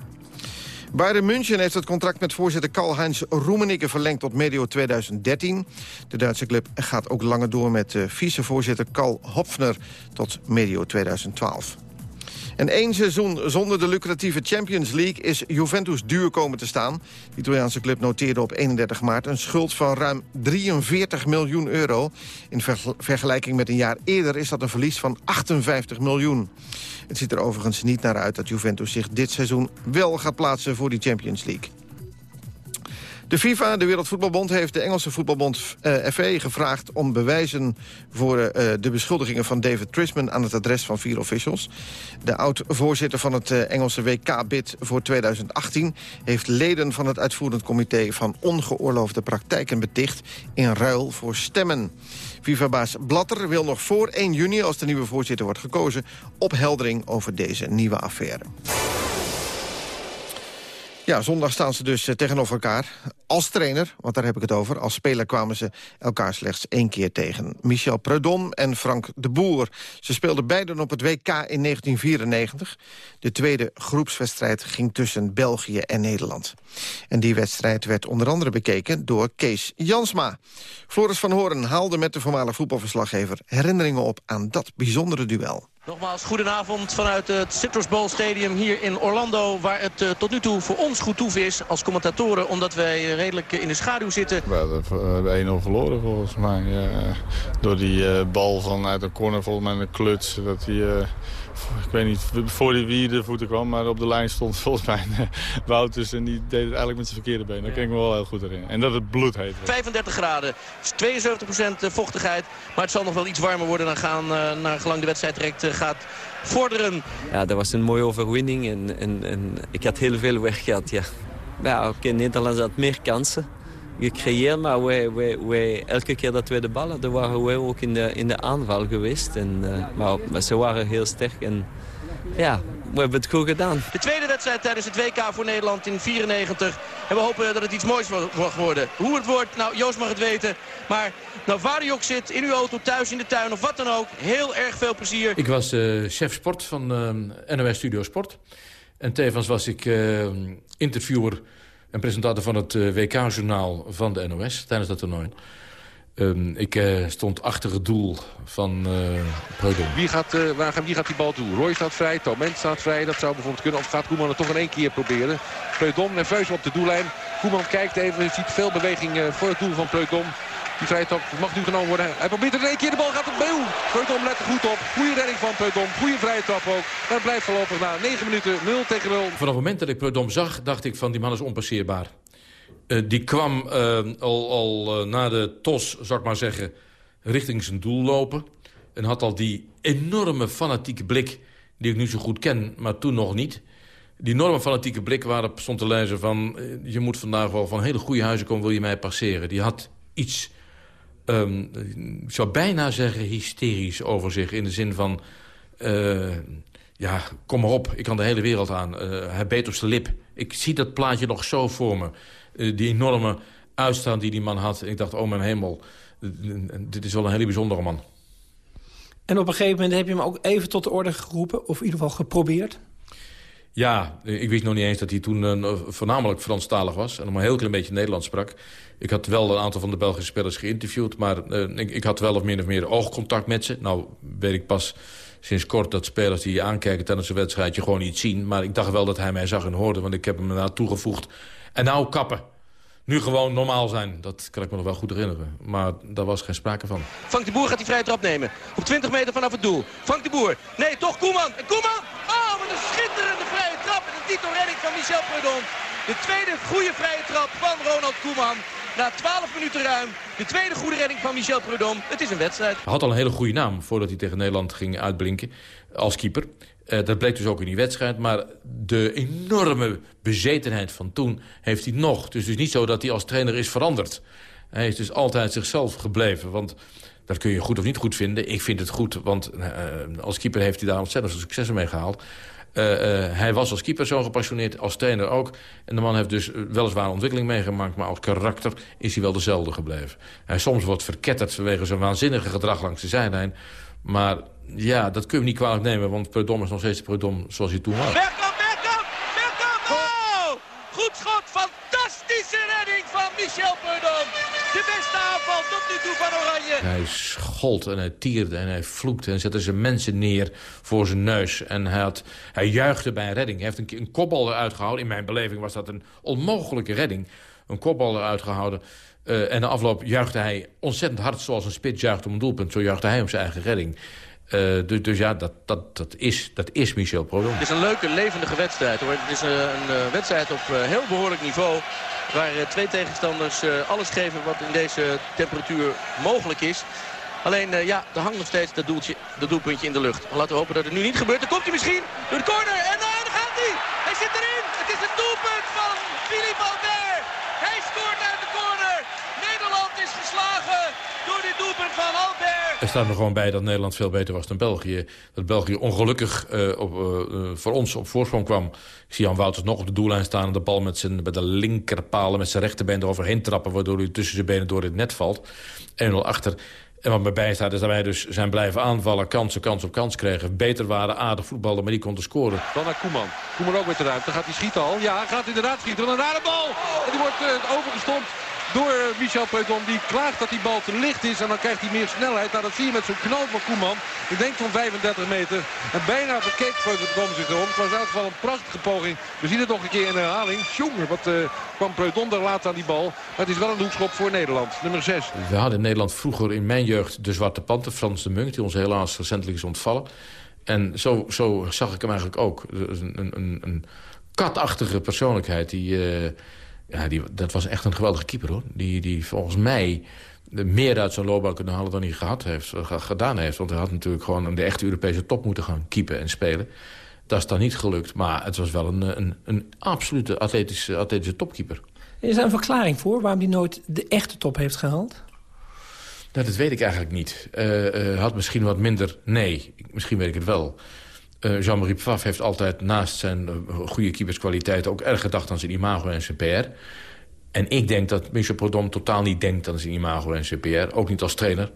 Bayern München heeft het contract met voorzitter Karl-Heinz Rummenigge verlengd tot medio 2013. De Duitse club gaat ook langer door met uh, vicevoorzitter Karl Hopfner tot medio 2012. En één seizoen zonder de lucratieve Champions League is Juventus duur komen te staan. De Italiaanse club noteerde op 31 maart een schuld van ruim 43 miljoen euro. In vergelijking met een jaar eerder is dat een verlies van 58 miljoen. Het ziet er overigens niet naar uit dat Juventus zich dit seizoen wel gaat plaatsen voor die Champions League. De FIFA, de Wereldvoetbalbond, heeft de Engelse voetbalbond uh, FA gevraagd... om bewijzen voor uh, de beschuldigingen van David Trisman aan het adres van vier officials. De oud-voorzitter van het uh, Engelse WK-bid voor 2018... heeft leden van het uitvoerend comité van ongeoorloofde praktijken beticht... in ruil voor stemmen. FIFA-baas Blatter wil nog voor 1 juni, als de nieuwe voorzitter wordt gekozen... opheldering over deze nieuwe affaire. Ja, zondag staan ze dus eh, tegenover elkaar. Als trainer, want daar heb ik het over. Als speler kwamen ze elkaar slechts één keer tegen. Michel Preudom en Frank de Boer. Ze speelden beiden op het WK in 1994. De tweede groepswedstrijd ging tussen België en Nederland. En die wedstrijd werd onder andere bekeken door Kees Jansma. Floris van Hoorn haalde met de voormalige voetbalverslaggever... herinneringen op aan dat bijzondere duel. Nogmaals, goedenavond vanuit het Citrus Bowl Stadium hier in Orlando... waar het eh, tot nu toe voor ons goed toef is als commentatoren... omdat wij redelijk in de schaduw zitten. We hebben 1-0 verloren volgens mij. door die eh, bal vanuit de corner volgens mij een kluts. Dat die, eh, ik weet niet voor die wie de voeten kwam, maar op de lijn stond volgens mij eh, Wouters. En die deed het eigenlijk met zijn verkeerde been. Daar ken ik me wel heel goed erin. En dat het bloed heet. 35 graden, Het is 72% vochtigheid. Maar het zal nog wel iets warmer worden dan gaan, eh, naar gelang de wedstrijd direct eh, gaat vorderen. Ja, dat was een mooie overwinning en, en, en ik had heel veel werk gehad, ja. Ja, oké, Nederland had meer kansen gecreëerd, maar wij, wij, wij, elke keer dat wij de bal hadden, waren wij ook in de, in de aanval geweest. En, eh, maar, maar ze waren heel sterk en ja, we hebben het goed gedaan. De tweede wedstrijd tijdens het WK voor Nederland in 94. En we hopen dat het iets moois mag worden. Hoe het wordt, nou Joost mag het weten. Maar nou waar u ook zit, in uw auto, thuis, in de tuin of wat dan ook. Heel erg veel plezier. Ik was eh, chef sport van eh, NOS Studio Sport. En tevens was ik interviewer en presentator van het WK-journaal van de NOS tijdens dat toernooi. Ehm, ik eh, stond achter het doel van uh. Wie gaat, eh, gaat- wie gaat die bal toe? Roy staat vrij, Toment staat vrij. Dat zou bijvoorbeeld kunnen. Of gaat Koeman het toch in één keer proberen? Preudom nerveus op de doellijn. Koeman kijkt even, ziet veel beweging eh, voor het doel van Preudom. Die vrije trap mag nu genomen worden. Hij probeert in één keer. De bal gaat op Beul. Preudom let er goed op. Goede redding van Preudom. Goede vrije trap ook. Het blijft voorlopig na 9 minuten 0 tegen 0. Vanaf het moment dat ik Preudom zag, dacht ik van die man is onpasseerbaar. Eh, die kwam eh, al, al eh, na de tos, zou ik maar zeggen, richting zijn doel lopen. En had al die enorme fanatieke blik, die ik nu zo goed ken, maar toen nog niet. Die enorme fanatieke blik waarop stond te lezen van... je moet vandaag wel van hele goede huizen komen, wil je mij passeren. Die had iets, ehm, ik zou bijna zeggen, hysterisch over zich. In de zin van, eh, ja, kom maar op, ik kan de hele wereld aan. Beet op zijn lip. Ik zie dat plaatje nog zo voor me. Eh, die enorme uitstraling die die man had. En ik dacht, oh mijn hemel, dit is wel een hele bijzondere man. En op een gegeven moment heb je hem ook even tot de orde geroepen... of in ieder geval geprobeerd. Ja, ik wist nog niet eens dat hij toen eh, voornamelijk Franstalig was... en nog maar een heel klein beetje Nederlands sprak. Ik had wel een aantal van de Belgische spelers geïnterviewd... maar eh, ik, ik had wel of min of meer oogcontact met ze. Nou weet ik pas sinds kort dat spelers die je aankijken tijdens een wedstrijd... je gewoon niet zien. Maar ik dacht wel dat hij mij zag en hoorde, want ik heb hem ernaar toegevoegd. En nou kappen. Nu gewoon normaal zijn. Dat kan ik me nog wel goed herinneren. Maar daar was geen sprake van. Frank de Boer gaat die vrije trap nemen. Op 20 meter vanaf het doel. Frank de Boer. Nee, toch Koeman. En Koeman. Oh, wat een schitterende vrije trap. En een titelredding van Michel Preudon. De tweede goede vrije trap van Ronald Koeman. Na 12 minuten ruim. De tweede goede redding van Michel Preudon. Het is een wedstrijd. Hij had al een hele goede naam voordat hij tegen Nederland ging uitblinken als keeper. Eh, dat bleek dus ook in die wedstrijd. Maar de enorme bezetenheid van toen heeft hij nog. Dus het is niet zo dat hij als trainer is veranderd. Hij is dus altijd zichzelf gebleven. Want dat kun je goed of niet goed vinden. Ik vind het goed, want eh, als keeper heeft hij daar ontzettend veel successen mee gehaald. Eh, hij was als keeper zo gepassioneerd, als trainer ook. En de man heeft dus weliswaar ontwikkeling meegemaakt... maar als karakter is hij wel dezelfde gebleven. Hij soms wordt verketterd vanwege zijn waanzinnige gedrag langs de zijlijn. Maar ja, dat kun je niet kwalijk nemen... want Preudom is nog steeds Preudom zoals hij toen was. Bergkamp, Bergkamp, Bergkamp. Oh! Goed schot. Fantastische redding van Michel Preudon. De beste aanval tot nu toe van Oranje. Hij schold en hij tierde en hij vloekte en zette zijn mensen neer voor zijn neus. En hij, had, hij juichte bij een redding. Hij heeft een, een kopbal eruit gehouden. In mijn beleving was dat een onmogelijke redding. Een kopbal eruit gehouden. Eh, en na afloop juichte hij ontzettend hard zoals een spits juicht om een doelpunt. Zo juichte hij om zijn eigen redding. Eh, dus, dus ja, dat, dat, dat, is, dat is Michel Proudhon. Het is een leuke, levendige wedstrijd. hoor. Het is eh, een eh, wedstrijd op heel behoorlijk niveau. Waar twee tegenstanders alles geven wat in deze temperatuur mogelijk is. Alleen, ja, er hangt nog steeds dat, doeltje, dat doelpuntje in de lucht. Laten we hopen dat het nu niet gebeurt. Dan komt hij misschien door de corner. En daar gaat hij. Hij zit erin. Het is een doelpunt van Philippe Albert. Hij scoort uit de corner. Nederland is geslagen door dit doelpunt van Albert. Er staat er gewoon bij dat Nederland veel beter was dan België. Dat België ongelukkig eh, op, eh, eh, voor ons op voorsprong kwam. Ik zie Jan Wouters nog op de doellijn staan... en de bal met, zijn, met de linkerpalen met zijn rechterbeen eroverheen trappen... waardoor hij tussen zijn benen door het net valt. 1-0 achter. En wat me bij staat is dat wij dus zijn blijven aanvallen... kansen, kans op kans kregen. Beter waren, aardig voetballen, maar die konden scoren. Dan naar Koeman. Koeman ook met de ruimte. Gaat hij schieten al? Ja, gaat inderdaad schieten. Wat een rare bal! En die wordt uh, overgestompt door Michel Peudon. Die klaagt dat die bal te licht is. En dan krijgt hij meer snelheid. Nou, dat zie je met zo'n knal van Koeman. Ik denk van 35 meter. En bijna verkeek Peudon zich erom. Het was in elk geval een prachtige poging. We zien het nog een keer in herhaling. Jongen, wat uh, kwam Peudon daar laat aan die bal. Maar het is wel een hoekschop voor Nederland. Nummer 6. We hadden in Nederland vroeger in mijn jeugd de Zwarte Panter. Frans de Munk, die ons helaas recentelijk is ontvallen. En zo, zo zag ik hem eigenlijk ook. Een, een, een katachtige persoonlijkheid. Die, uh, ja, die, dat was echt een geweldige keeper, hoor. Die, die volgens mij meer uit zijn loopbaan kunnen halen dan hij gehad heeft, gedaan heeft. Want hij had natuurlijk gewoon aan de echte Europese top moeten gaan keepen en spelen. Dat is dan niet gelukt, maar het was wel een, een, een absolute atletische, atletische topkeeper. Is er een verklaring voor waarom hij nooit de echte top heeft gehaald? Nou, dat weet ik eigenlijk niet. Uh, uh, had misschien wat minder... Nee, misschien weet ik het wel. Uh, Jean-Marie Pfaff heeft altijd naast zijn goede keeperskwaliteiten... ook erg gedacht aan zijn imago en zijn PR. En ik denk dat Michel Prodom totaal niet denkt aan zijn imago en zijn PR. Ook niet als trainer.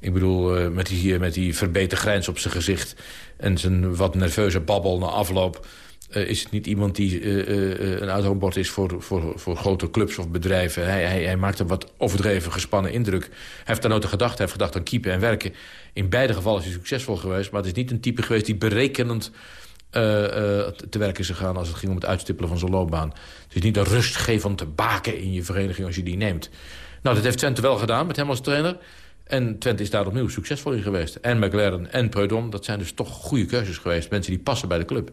Ik bedoel, met die, met die grijns op zijn gezicht... en zijn wat nerveuze babbel na afloop... Uh, is het niet iemand die uh, een uithangbord is voor, voor, voor grote clubs of bedrijven. Hij, hij, hij maakt een wat overdreven gespannen indruk. Hij heeft daar nooit aan gedacht. Heeft gedacht aan keepen en werken. In beide gevallen is hij succesvol geweest. Maar het is niet een type geweest die berekenend te werken is gegaan... als het ging om het uitstippelen van zijn loopbaan. Het is niet een rustgevend baken in je vereniging als je die neemt. Nou, dat heeft Twente wel gedaan met hem als trainer. En Twente is daar opnieuw succesvol in geweest. En McLaren en Preudom, dat zijn dus toch goede keuzes geweest. Mensen die passen bij de club.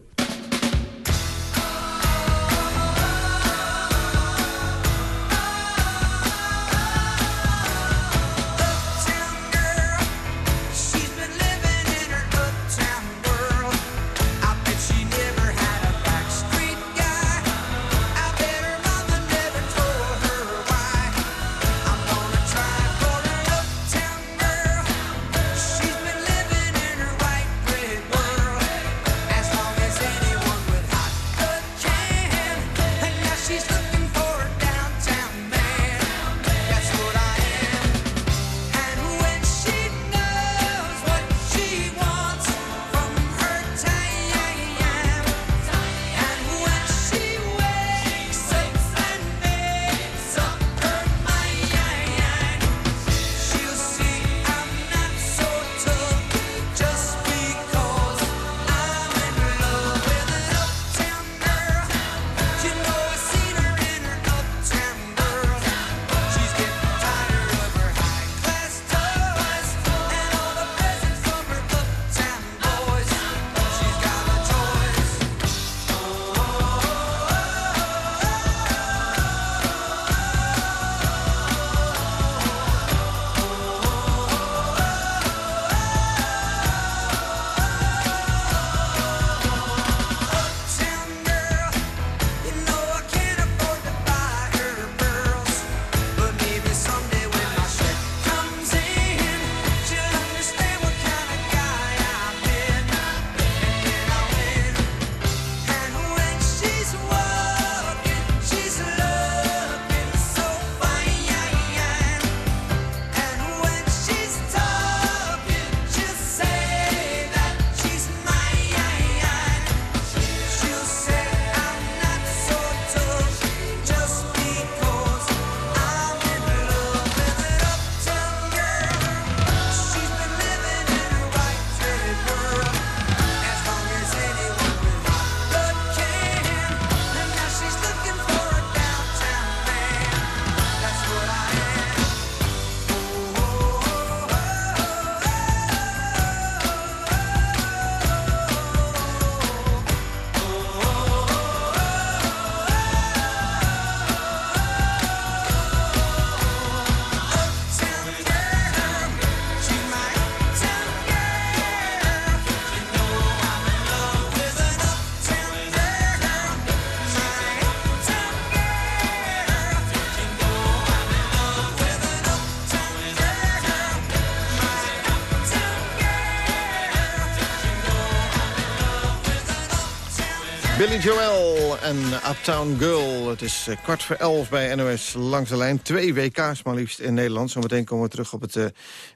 Billy Joel en Uptown Girl. Het is eh, kwart voor elf bij NOS Langs de Lijn. Twee WK's maar liefst in Nederland. Zometeen komen we terug op het eh,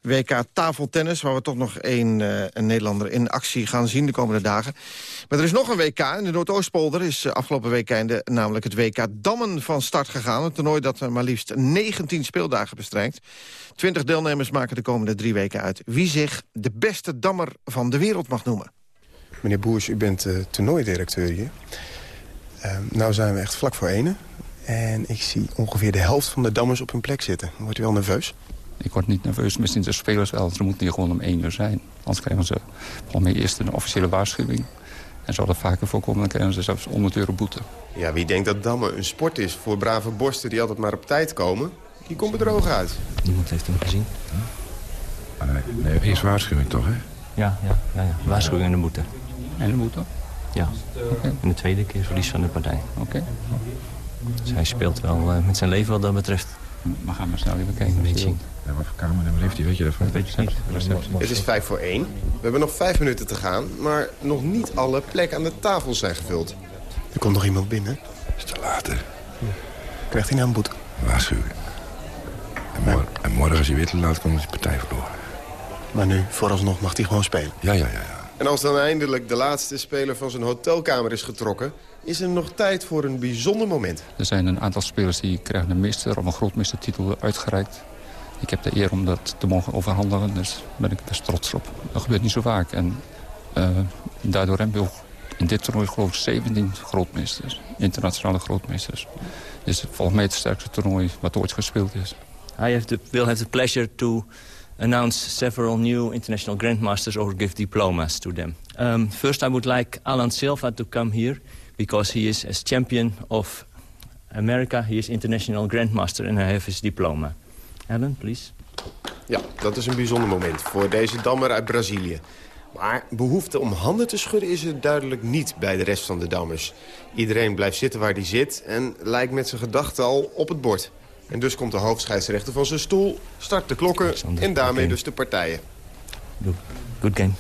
WK tafeltennis... waar we toch nog een, eh, een Nederlander in actie gaan zien de komende dagen. Maar er is nog een WK. In de Noordoostpolder is eh, afgelopen weekende namelijk het WK Dammen van start gegaan. Een toernooi dat maar liefst 19 speeldagen bestrijkt. 20 deelnemers maken de komende drie weken uit... wie zich de beste dammer van de wereld mag noemen. Meneer Boers, u bent uh, toernooidirecteur hier. Uh, nou zijn we echt vlak voor ene. En ik zie ongeveer de helft van de dammers op hun plek zitten. Wordt u wel nerveus? Ik word niet nerveus, misschien de spelers wel. Ze moeten hier gewoon om één uur zijn. Anders krijgen ze volgens mij eerst een officiële waarschuwing. En zou dat vaker voorkomen, dan krijgen ze zelfs 100 euro boete. Ja, wie denkt dat dammen een sport is voor brave borsten die altijd maar op tijd komen... die komt bedrogen uit. Niemand heeft hem gezien. Nee, nee, eerst waarschuwing toch, hè? Ja, ja, ja, ja. waarschuwing en de boete. En de boete? Ja. En de tweede keer verlies van de partij. Oké. Dus hij speelt wel uh, met zijn leven wat dat betreft. Maar gaan we snel even kijken. Weet je. Ja, wat voor kamer heeft hij, weet je daarvan? Dat weet je niet. Het is vijf voor één. We hebben nog vijf minuten te gaan, maar nog niet alle plekken aan de tafel zijn gevuld. Er komt nog iemand binnen. Is te laat, hè? Krijgt hij nou een boete? Waarschuwing. En, mor en morgen als hij weer te laat komt, is de partij verloren. Maar nu, vooralsnog, mag hij gewoon spelen. Ja, ja, ja. ja. En als dan eindelijk de laatste speler van zijn hotelkamer is getrokken... is er nog tijd voor een bijzonder moment. Er zijn een aantal spelers die krijgen een meester of een grootmeestertitel uitgereikt. Ik heb de eer om dat te mogen overhandigen, dus daar ben ik best trots op. Dat gebeurt niet zo vaak. En uh, daardoor hebben we ook in dit toernooi geloof ik 17 grootmeesters. Internationale grootmeesters. Dus volgens mij het sterkste toernooi wat ooit gespeeld is. I have the, will have the pleasure to announce several new international grandmasters or give diplomas to them. Um, first, I would like Alan Silva to come here because he is as champion of America. He is international grandmaster and I have his diploma. Alan, please. Ja, dat is een bijzonder moment voor deze dammer uit Brazilië. Maar behoefte om handen te schudden is er duidelijk niet bij de rest van de dammers. Iedereen blijft zitten waar hij zit en lijkt met zijn gedachten al op het bord. En dus komt de hoofdscheidsrechter van zijn stoel, start de klokken en daarmee dus de partijen. Good game.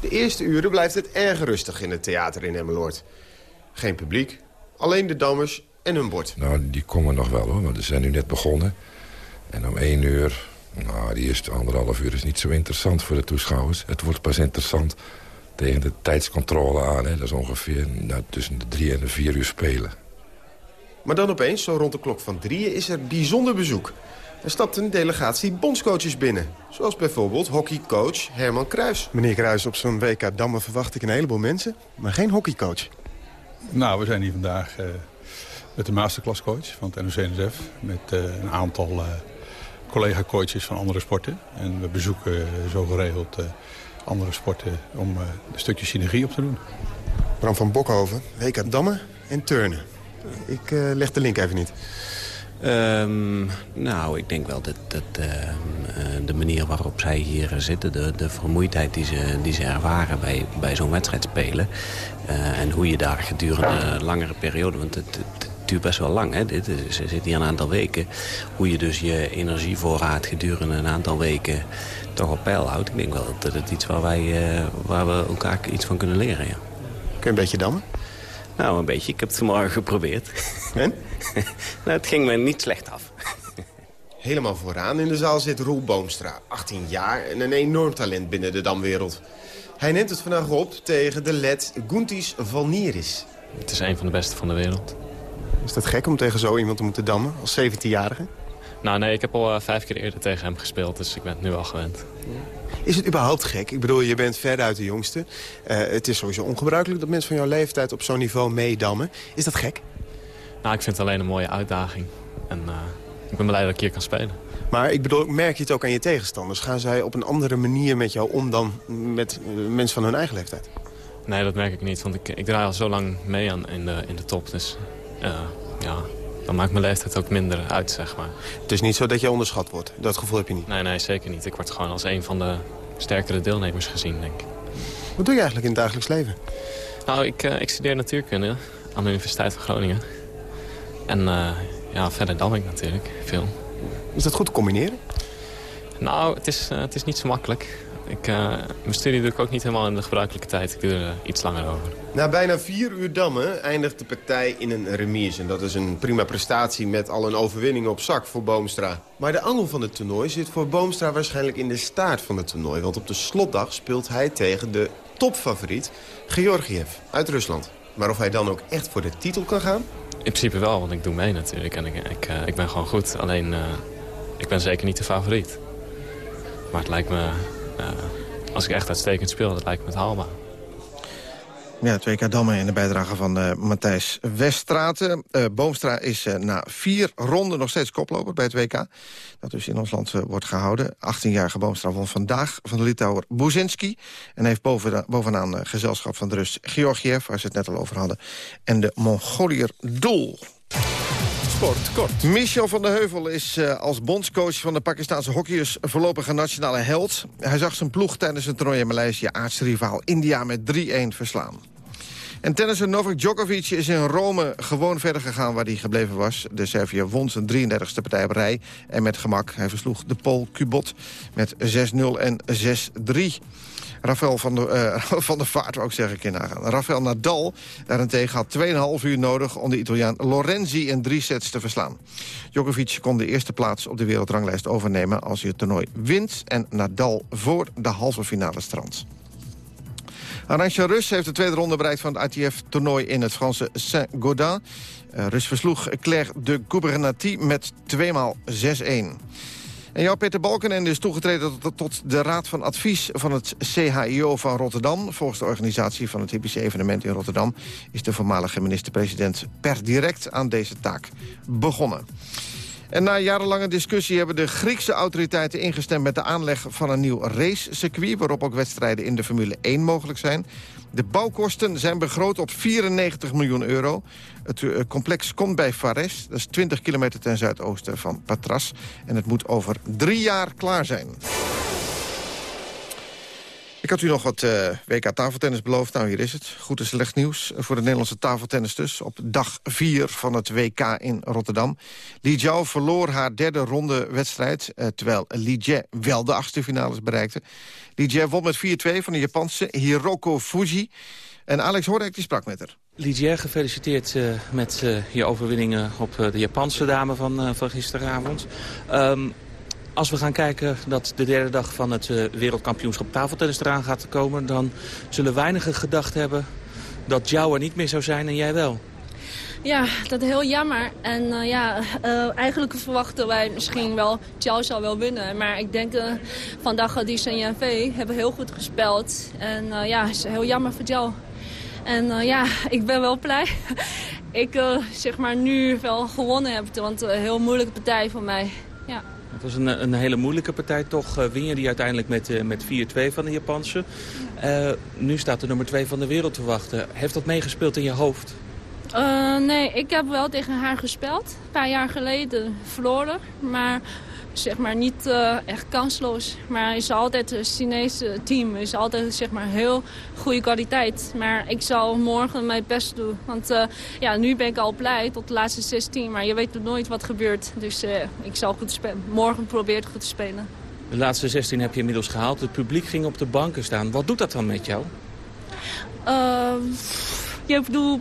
De eerste uren blijft het erg rustig in het theater in Emmeloord. Geen publiek, alleen de dammers en hun bord. Nou, die komen nog wel hoor, want ze zijn nu net begonnen. En om één uur, nou, die eerste anderhalf uur is niet zo interessant voor de toeschouwers. Het wordt pas interessant tegen de tijdscontrole aan. Hè. Dat is ongeveer nou, tussen de drie en de vier uur spelen. Maar dan opeens, zo rond de klok van drieën, is er bijzonder bezoek. Er stapt een delegatie bondscoaches binnen. Zoals bijvoorbeeld hockeycoach Herman Kruis. Meneer Kruis, op zo'n WK Dammen verwacht ik een heleboel mensen, maar geen hockeycoach. Nou, we zijn hier vandaag uh, met de masterclasscoach van het NOC-NSF. Met uh, een aantal uh, collega-coaches van andere sporten. En we bezoeken zo geregeld andere sporten om een stukje synergie op te doen. Bram van Bokhoven, WK Dammen en turnen. Ik uh, leg de link even niet. Um, nou, ik denk wel dat, dat uh, de manier waarop zij hier zitten... de, de vermoeidheid die ze, die ze ervaren bij, bij zo'n wedstrijd spelen... Uh, en hoe je daar gedurende een langere periode... want het, het duurt best wel lang, hè? Dit is, zitten hier een aantal weken. Hoe je dus je energievoorraad gedurende een aantal weken toch op peil houdt. Ik denk wel dat het iets waar, wij, waar we elkaar iets van kunnen leren, ja. Kun je een beetje dammen? Nou, een beetje. Ik heb het vanmorgen geprobeerd. En? nou, het ging me niet slecht af. Helemaal vooraan in de zaal zit Roel Boomstra. 18 jaar en een enorm talent binnen de damwereld. Hij neemt het vandaag op tegen de led Guntis Valnieris. Het is een van de beste van de wereld. Is dat gek om tegen zo iemand te moeten dammen als 17-jarige? Nou nee, ik heb al uh, vijf keer eerder tegen hem gespeeld, dus ik ben het nu al gewend. Is het überhaupt gek? Ik bedoel, je bent verder uit de jongste. Uh, het is sowieso ongebruikelijk dat mensen van jouw leeftijd op zo'n niveau meedammen. Is dat gek? Nou, ik vind het alleen een mooie uitdaging. En uh, ik ben blij dat ik hier kan spelen. Maar ik bedoel, merk je het ook aan je tegenstanders? Gaan zij op een andere manier met jou om dan met mensen van hun eigen leeftijd? Nee, dat merk ik niet, want ik, ik draai al zo lang mee aan, in, de, in de top. Dus ja, dan maakt mijn leeftijd ook minder uit, zeg maar. Het is niet zo dat je onderschat wordt? Dat gevoel heb je niet? Nee, nee, zeker niet. Ik word gewoon als een van de sterkere deelnemers gezien, denk ik. Wat doe je eigenlijk in het dagelijks leven? Nou, ik, uh, ik studeer natuurkunde aan de Universiteit van Groningen. En uh, ja, verder dam ik natuurlijk veel. Is dat goed te combineren? Nou, het is, uh, het is niet zo makkelijk. Ik, eh, mijn studie doe ik ook niet helemaal in de gebruikelijke tijd. Ik doe er eh, iets langer over. Na bijna vier uur dammen eindigt de partij in een remise. En dat is een prima prestatie met al een overwinning op zak voor Boomstra. Maar de angel van het toernooi zit voor Boomstra waarschijnlijk in de staart van het toernooi. Want op de slotdag speelt hij tegen de topfavoriet Georgiev uit Rusland. Maar of hij dan ook echt voor de titel kan gaan? In principe wel, want ik doe mee natuurlijk. En ik, ik, eh, ik ben gewoon goed. Alleen, ik ben zeker niet de favoriet. Maar het lijkt me, als ik echt uitstekend speel, dat lijkt me het haalbaar. Ja, het WK Dammen in de bijdrage van eh, Matthijs Weststraten. Eh, Boomstra is eh, na vier ronden nog steeds koploper bij het WK. Dat dus in ons land eh, wordt gehouden. 18-jarige Boomstra won vandaag van de Litouwer Buzinski. En heeft boven, bovenaan eh, gezelschap van de Rus Georgiev... waar ze het net al over hadden. En de Mongoliër Doel. Sport kort. Michel van der Heuvel is eh, als bondscoach van de Pakistanse hockeyers voorlopige nationale held. Hij zag zijn ploeg tijdens een toernooi in Maleisië aartsrivaal India met 3-1 verslaan. En tennisser Novak Djokovic is in Rome gewoon verder gegaan waar hij gebleven was. De Serviër won zijn 33e partij op rij en met gemak. Hij versloeg de Pool Kubot met 6-0 en 6-3. Rafael van der, eh, van der Vaart, wou ik zeggen, in nagaan. Rafael Nadal daarentegen had 2,5 uur nodig... om de Italiaan Lorenzi in drie sets te verslaan. Djokovic kon de eerste plaats op de wereldranglijst overnemen... als hij het toernooi wint en Nadal voor de halve finale strandt. Arantxa Rus heeft de tweede ronde bereikt van het ITF-toernooi in het Franse Saint-Gaudin. Uh, Rus versloeg Claire de Coubernaty met 2 x 6-1. En Jan-Peter Balkenende is toegetreden tot, de Raad van Advies van het CHIO van Rotterdam. Volgens de organisatie van het typische evenement in Rotterdam... is de voormalige minister-president per direct aan deze taak begonnen. En na jarenlange discussie hebben de Griekse autoriteiten ingestemd... met de aanleg van een nieuw racecircuit... waarop ook wedstrijden in de Formule 1 mogelijk zijn. De bouwkosten zijn begroot op 94 miljoen euro. Het eh, complex komt bij Fares, dat is 20 kilometer ten zuidoosten van Patras. En het moet over drie jaar klaar zijn. Ik had u nog wat eh, WK tafeltennis beloofd. Nou, hier is het. Goed en slecht nieuws voor de Nederlandse tafeltennis dus. Op dag 4 van het WK in Rotterdam. Li Jiao verloor haar derde ronde wedstrijd... eh, terwijl Li Jie wel de achtste finales bereikte. Li Jie won met 4-2 van de Japanse Hiroko Fuji. En Alex Horek die sprak met haar. Ligier, gefeliciteerd eh, met je overwinningen op de Japanse dame van, van gisteravond. Ehm, als we gaan kijken dat de derde dag van het eh, wereldkampioenschap tafeltennis eraan gaat komen... dan zullen weinigen gedacht hebben dat jou er niet meer zou zijn en jij wel. Ja, dat is heel jammer. En eh, ja, eh, eigenlijk verwachten wij misschien wel... Chao zou wel winnen. Maar ik denk vandaag Hadis en hebben heel goed gespeeld. En ja, het is heel jammer voor Chao. En ja, ik ben wel blij. ik zeg maar nu wel gewonnen heb. Want een heel moeilijke partij voor mij. Ja. Het was een, een hele moeilijke partij. Toch uh, win je die uiteindelijk met, uh, met 4-2 van de Japanse. Uh, nu staat de nummer 2 van de wereld te wachten. Heeft dat meegespeeld in je hoofd? Nee, ik heb wel tegen haar gespeeld. Een paar jaar geleden verloren. Maar zeg maar niet uh, echt kansloos. Maar is altijd het Chinese team. Is altijd zeg maar heel goede kwaliteit. Maar ik zal morgen mijn best doen. Want uh, ja, nu ben ik al blij tot de laatste 16. Maar je weet nooit wat gebeurt. Dus uh, ik zal goed spelen. Morgen probeer ik goed te spelen. De laatste 16 heb je inmiddels gehaald. Het publiek ging op de banken staan. Wat doet dat dan met jou? je bedoelt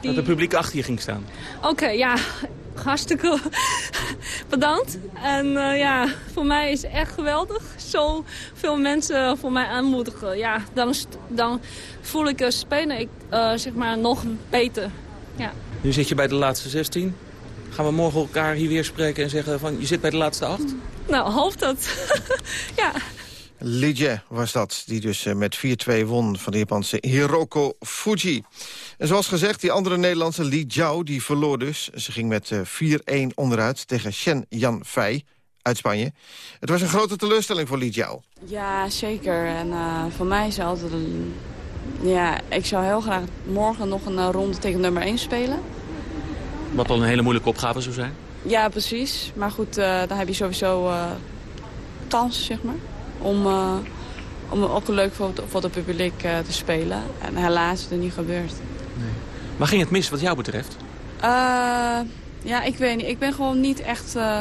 die... Dat het publiek achter je ging staan. Oké, okay, ja. Hartstikke bedankt. En uh, ja, voor mij is het echt geweldig. Zo veel mensen voor mij aanmoedigen. Ja, dan, dan voel ik uh, spelen ik, uh, zeg maar nog beter. Ja. Nu zit je bij de laatste 16. Gaan we morgen elkaar hier weer spreken en zeggen van je zit bij de laatste 8? Nou, hoop dat. ja. Lidje was dat, die dus met 4-2 won van de Japanse Hiroko Fuji. En zoals gezegd, die andere Nederlandse Li Jiao, die verloor dus. Ze ging met 4-1 onderuit tegen Shen Yan Fei uit Spanje. Het was een grote teleurstelling voor Li Jiao. Ja, zeker. En uh, voor mij is het altijd een... Ja, ik zou heel graag morgen nog een uh, ronde tegen nummer 1 spelen. Wat al een hele moeilijke opgave zou zijn? Ja, precies. Maar goed, uh, dan heb je sowieso kans, zeg maar. Om, om ook leuk voor het, voor het publiek te spelen. En helaas is het niet gebeurd. Nee. Waar ging het mis wat jou betreft? Uh, ja, ik weet niet. Ik ben gewoon niet echt uh,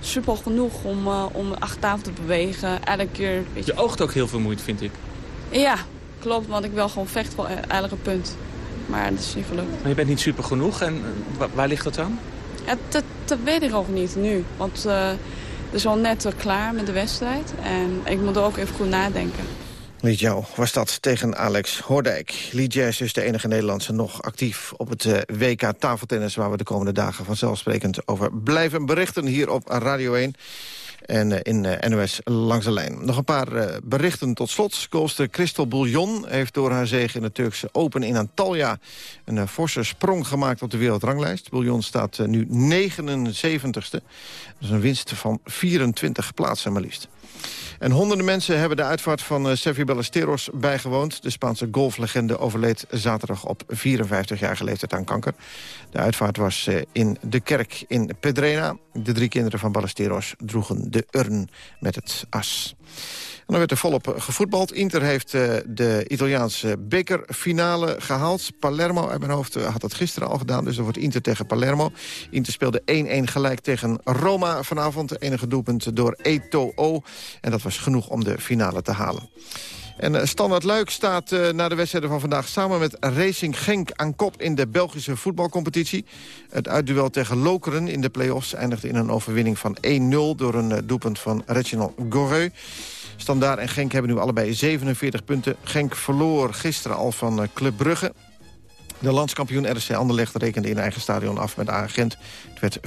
super genoeg om, uh, om achter tafel te bewegen. Elke keer... Je... oogt ook heel vermoeid, vind ik. Ja, klopt, want ik wil gewoon vechten voor elke punt. Maar dat is niet gelukt. Maar je bent niet super genoeg en waar ligt dat aan? Ja, dat, dat weet ik ook niet nu. Want uh, is al net klaar met de wedstrijd. En ik moet er ook even goed nadenken. Jou was dat tegen Alex Hoordijk. Jazz is de enige Nederlandse nog actief op het uh, WK tafeltennis... waar we de komende dagen vanzelfsprekend over blijven berichten hier op Radio 1 en uh, in uh, NOS Langs de Lijn. Nog een paar uh, berichten tot slot. Goalster Crystal Bouillon heeft door haar zege in de Turkse Open in Antalya... een forse sprong gemaakt op de wereldranglijst. Bouillon staat nu 79ste. Dat is een winst van 24 plaatsen maar liefst. En honderden mensen hebben de uitvaart van uh, Sevi Ballesteros bijgewoond. De Spaanse golflegende overleed zaterdag op 54-jarige leeftijd aan kanker. De uitvaart was uh, in de kerk in Pedrena. De drie kinderen van Ballesteros droegen de urn met het as. En dan werd er volop gevoetbald. Inter heeft uh, de Italiaanse bekerfinale gehaald. Palermo uit mijn hoofd had dat gisteren al gedaan. Dus er wordt Inter tegen Palermo. Inter speelde 1-1 gelijk tegen Roma vanavond. Enige doelpunt door Eto'o. En dat was genoeg om de finale te halen. En uh, Standard Luik staat uh, na de wedstrijden van vandaag... samen met Racing Genk aan kop in de Belgische voetbalcompetitie. Het uitduel tegen Lokeren in de play-offs eindigde in een overwinning van 1-0... door een uh, doelpunt van Reginald Goreu. Standaard en Genk hebben nu allebei 47 punten. Genk verloor gisteren al van Club Brugge. De landskampioen RC Anderlecht rekende in eigen stadion af met Agent. Het werd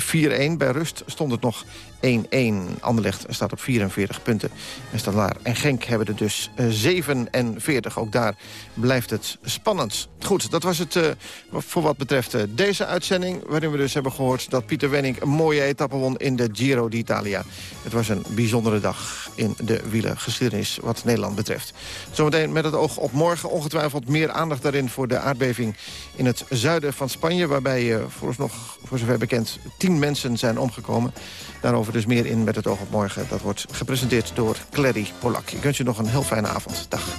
4-1. Bij rust stond het nog 1-1. Anderlecht staat op 44 punten. En Standaard en Genk hebben er dus 47. Ook daar blijft het spannend. Goed, dat was het uh, voor wat betreft uh, deze uitzending... waarin we dus hebben gehoord dat Pieter Wenning een mooie etappe won in de Giro d'Italia. Het was een bijzondere dag in de wielergeschiedenis wat Nederland betreft. Zometeen met het oog op morgen ongetwijfeld meer aandacht daarin... voor de aardbeving in het zuiden van Spanje... waarbij uh, vooralsnog, voor zover bekend, tien mensen zijn omgekomen. Daarover dus meer in met het oog op morgen. Dat wordt gepresenteerd door Clary Polak. Ik wens je nog een heel fijne avond. Dag.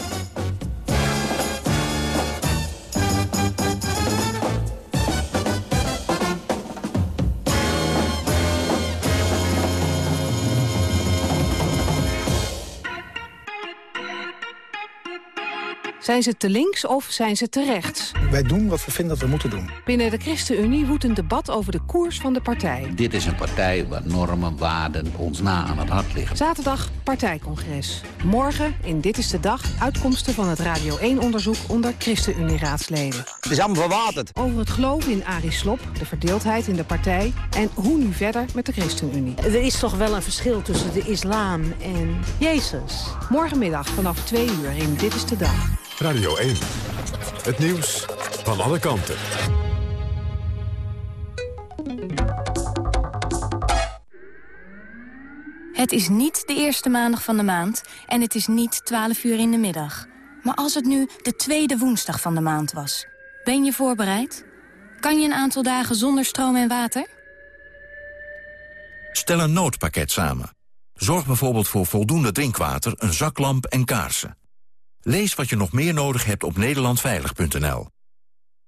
Zijn ze te links of zijn ze te rechts? Wij doen wat we vinden dat we moeten doen. Binnen de ChristenUnie woedt een debat over de koers van de partij. Dit is een partij waar normen, waarden ons na aan het hart liggen. Zaterdag partijcongres. Morgen in Dit is de Dag uitkomsten van het Radio 1-onderzoek onder ChristenUnie-raadsleden. Het is allemaal verwaterd. Over het geloven in Arie Slob, de verdeeldheid in de partij... en hoe nu verder met de ChristenUnie. Er is toch wel een verschil tussen de islam en Jezus? Morgenmiddag vanaf 2 uur in Dit is de Dag. Radio 1. Het nieuws van alle kanten. Het is niet de eerste maandag van de maand en het is niet 12 uur in de middag. Maar als het nu de tweede woensdag van de maand was, ben je voorbereid? Kan je een aantal dagen zonder stroom en water? Stel een noodpakket samen. Zorg bijvoorbeeld voor voldoende drinkwater, een zaklamp en kaarsen. Lees wat je nog meer nodig hebt op nederlandveilig.nl.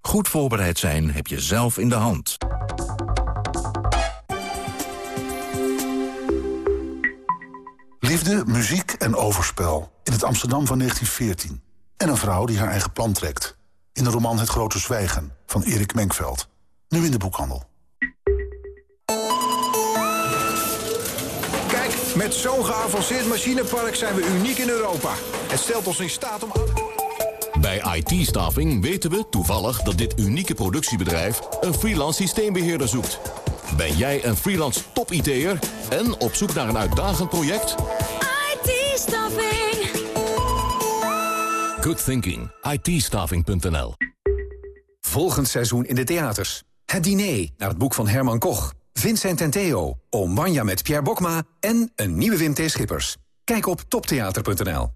Goed voorbereid zijn heb je zelf in de hand. Liefde, muziek en overspel. In het Amsterdam van 1914. En een vrouw die haar eigen plan trekt. In de roman Het Grote Zwijgen van Erik Menkveld. Nu in de boekhandel. Met zo'n geavanceerd machinepark zijn we uniek in Europa. Het stelt ons in staat om... Bij IT-staffing weten we toevallig dat dit unieke productiebedrijf... een freelance systeembeheerder zoekt. Ben jij een freelance top-IT'er en op zoek naar een uitdagend project? IT-staffing. Good thinking. it Volgend seizoen in de theaters. Het diner naar het boek van Herman Koch. Vincent en Theo, Oom Wanja met Pierre Bokma en een nieuwe Wim T. Schippers. Kijk op toptheater.nl.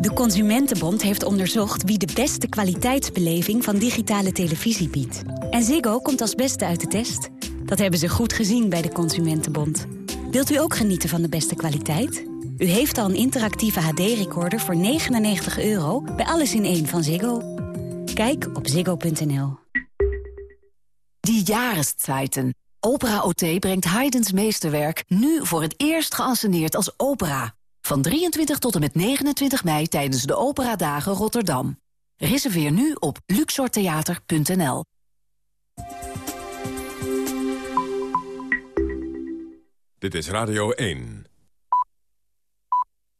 De Consumentenbond heeft onderzocht wie de beste kwaliteitsbeleving van digitale televisie biedt. En Ziggo komt als beste uit de test. Dat hebben ze goed gezien bij de Consumentenbond. Wilt u ook genieten van de beste kwaliteit? U heeft al een interactieve HD-recorder voor 99 euro bij Alles in 1 van Ziggo. Kijk op ziggo.nl. Die. Opera OT brengt Haydn's meesterwerk nu voor het eerst geanceneerd als opera. Van 23 tot en met 29 mei tijdens de Operadagen Rotterdam. Reserveer nu op luxortheater.nl. Dit is Radio 1.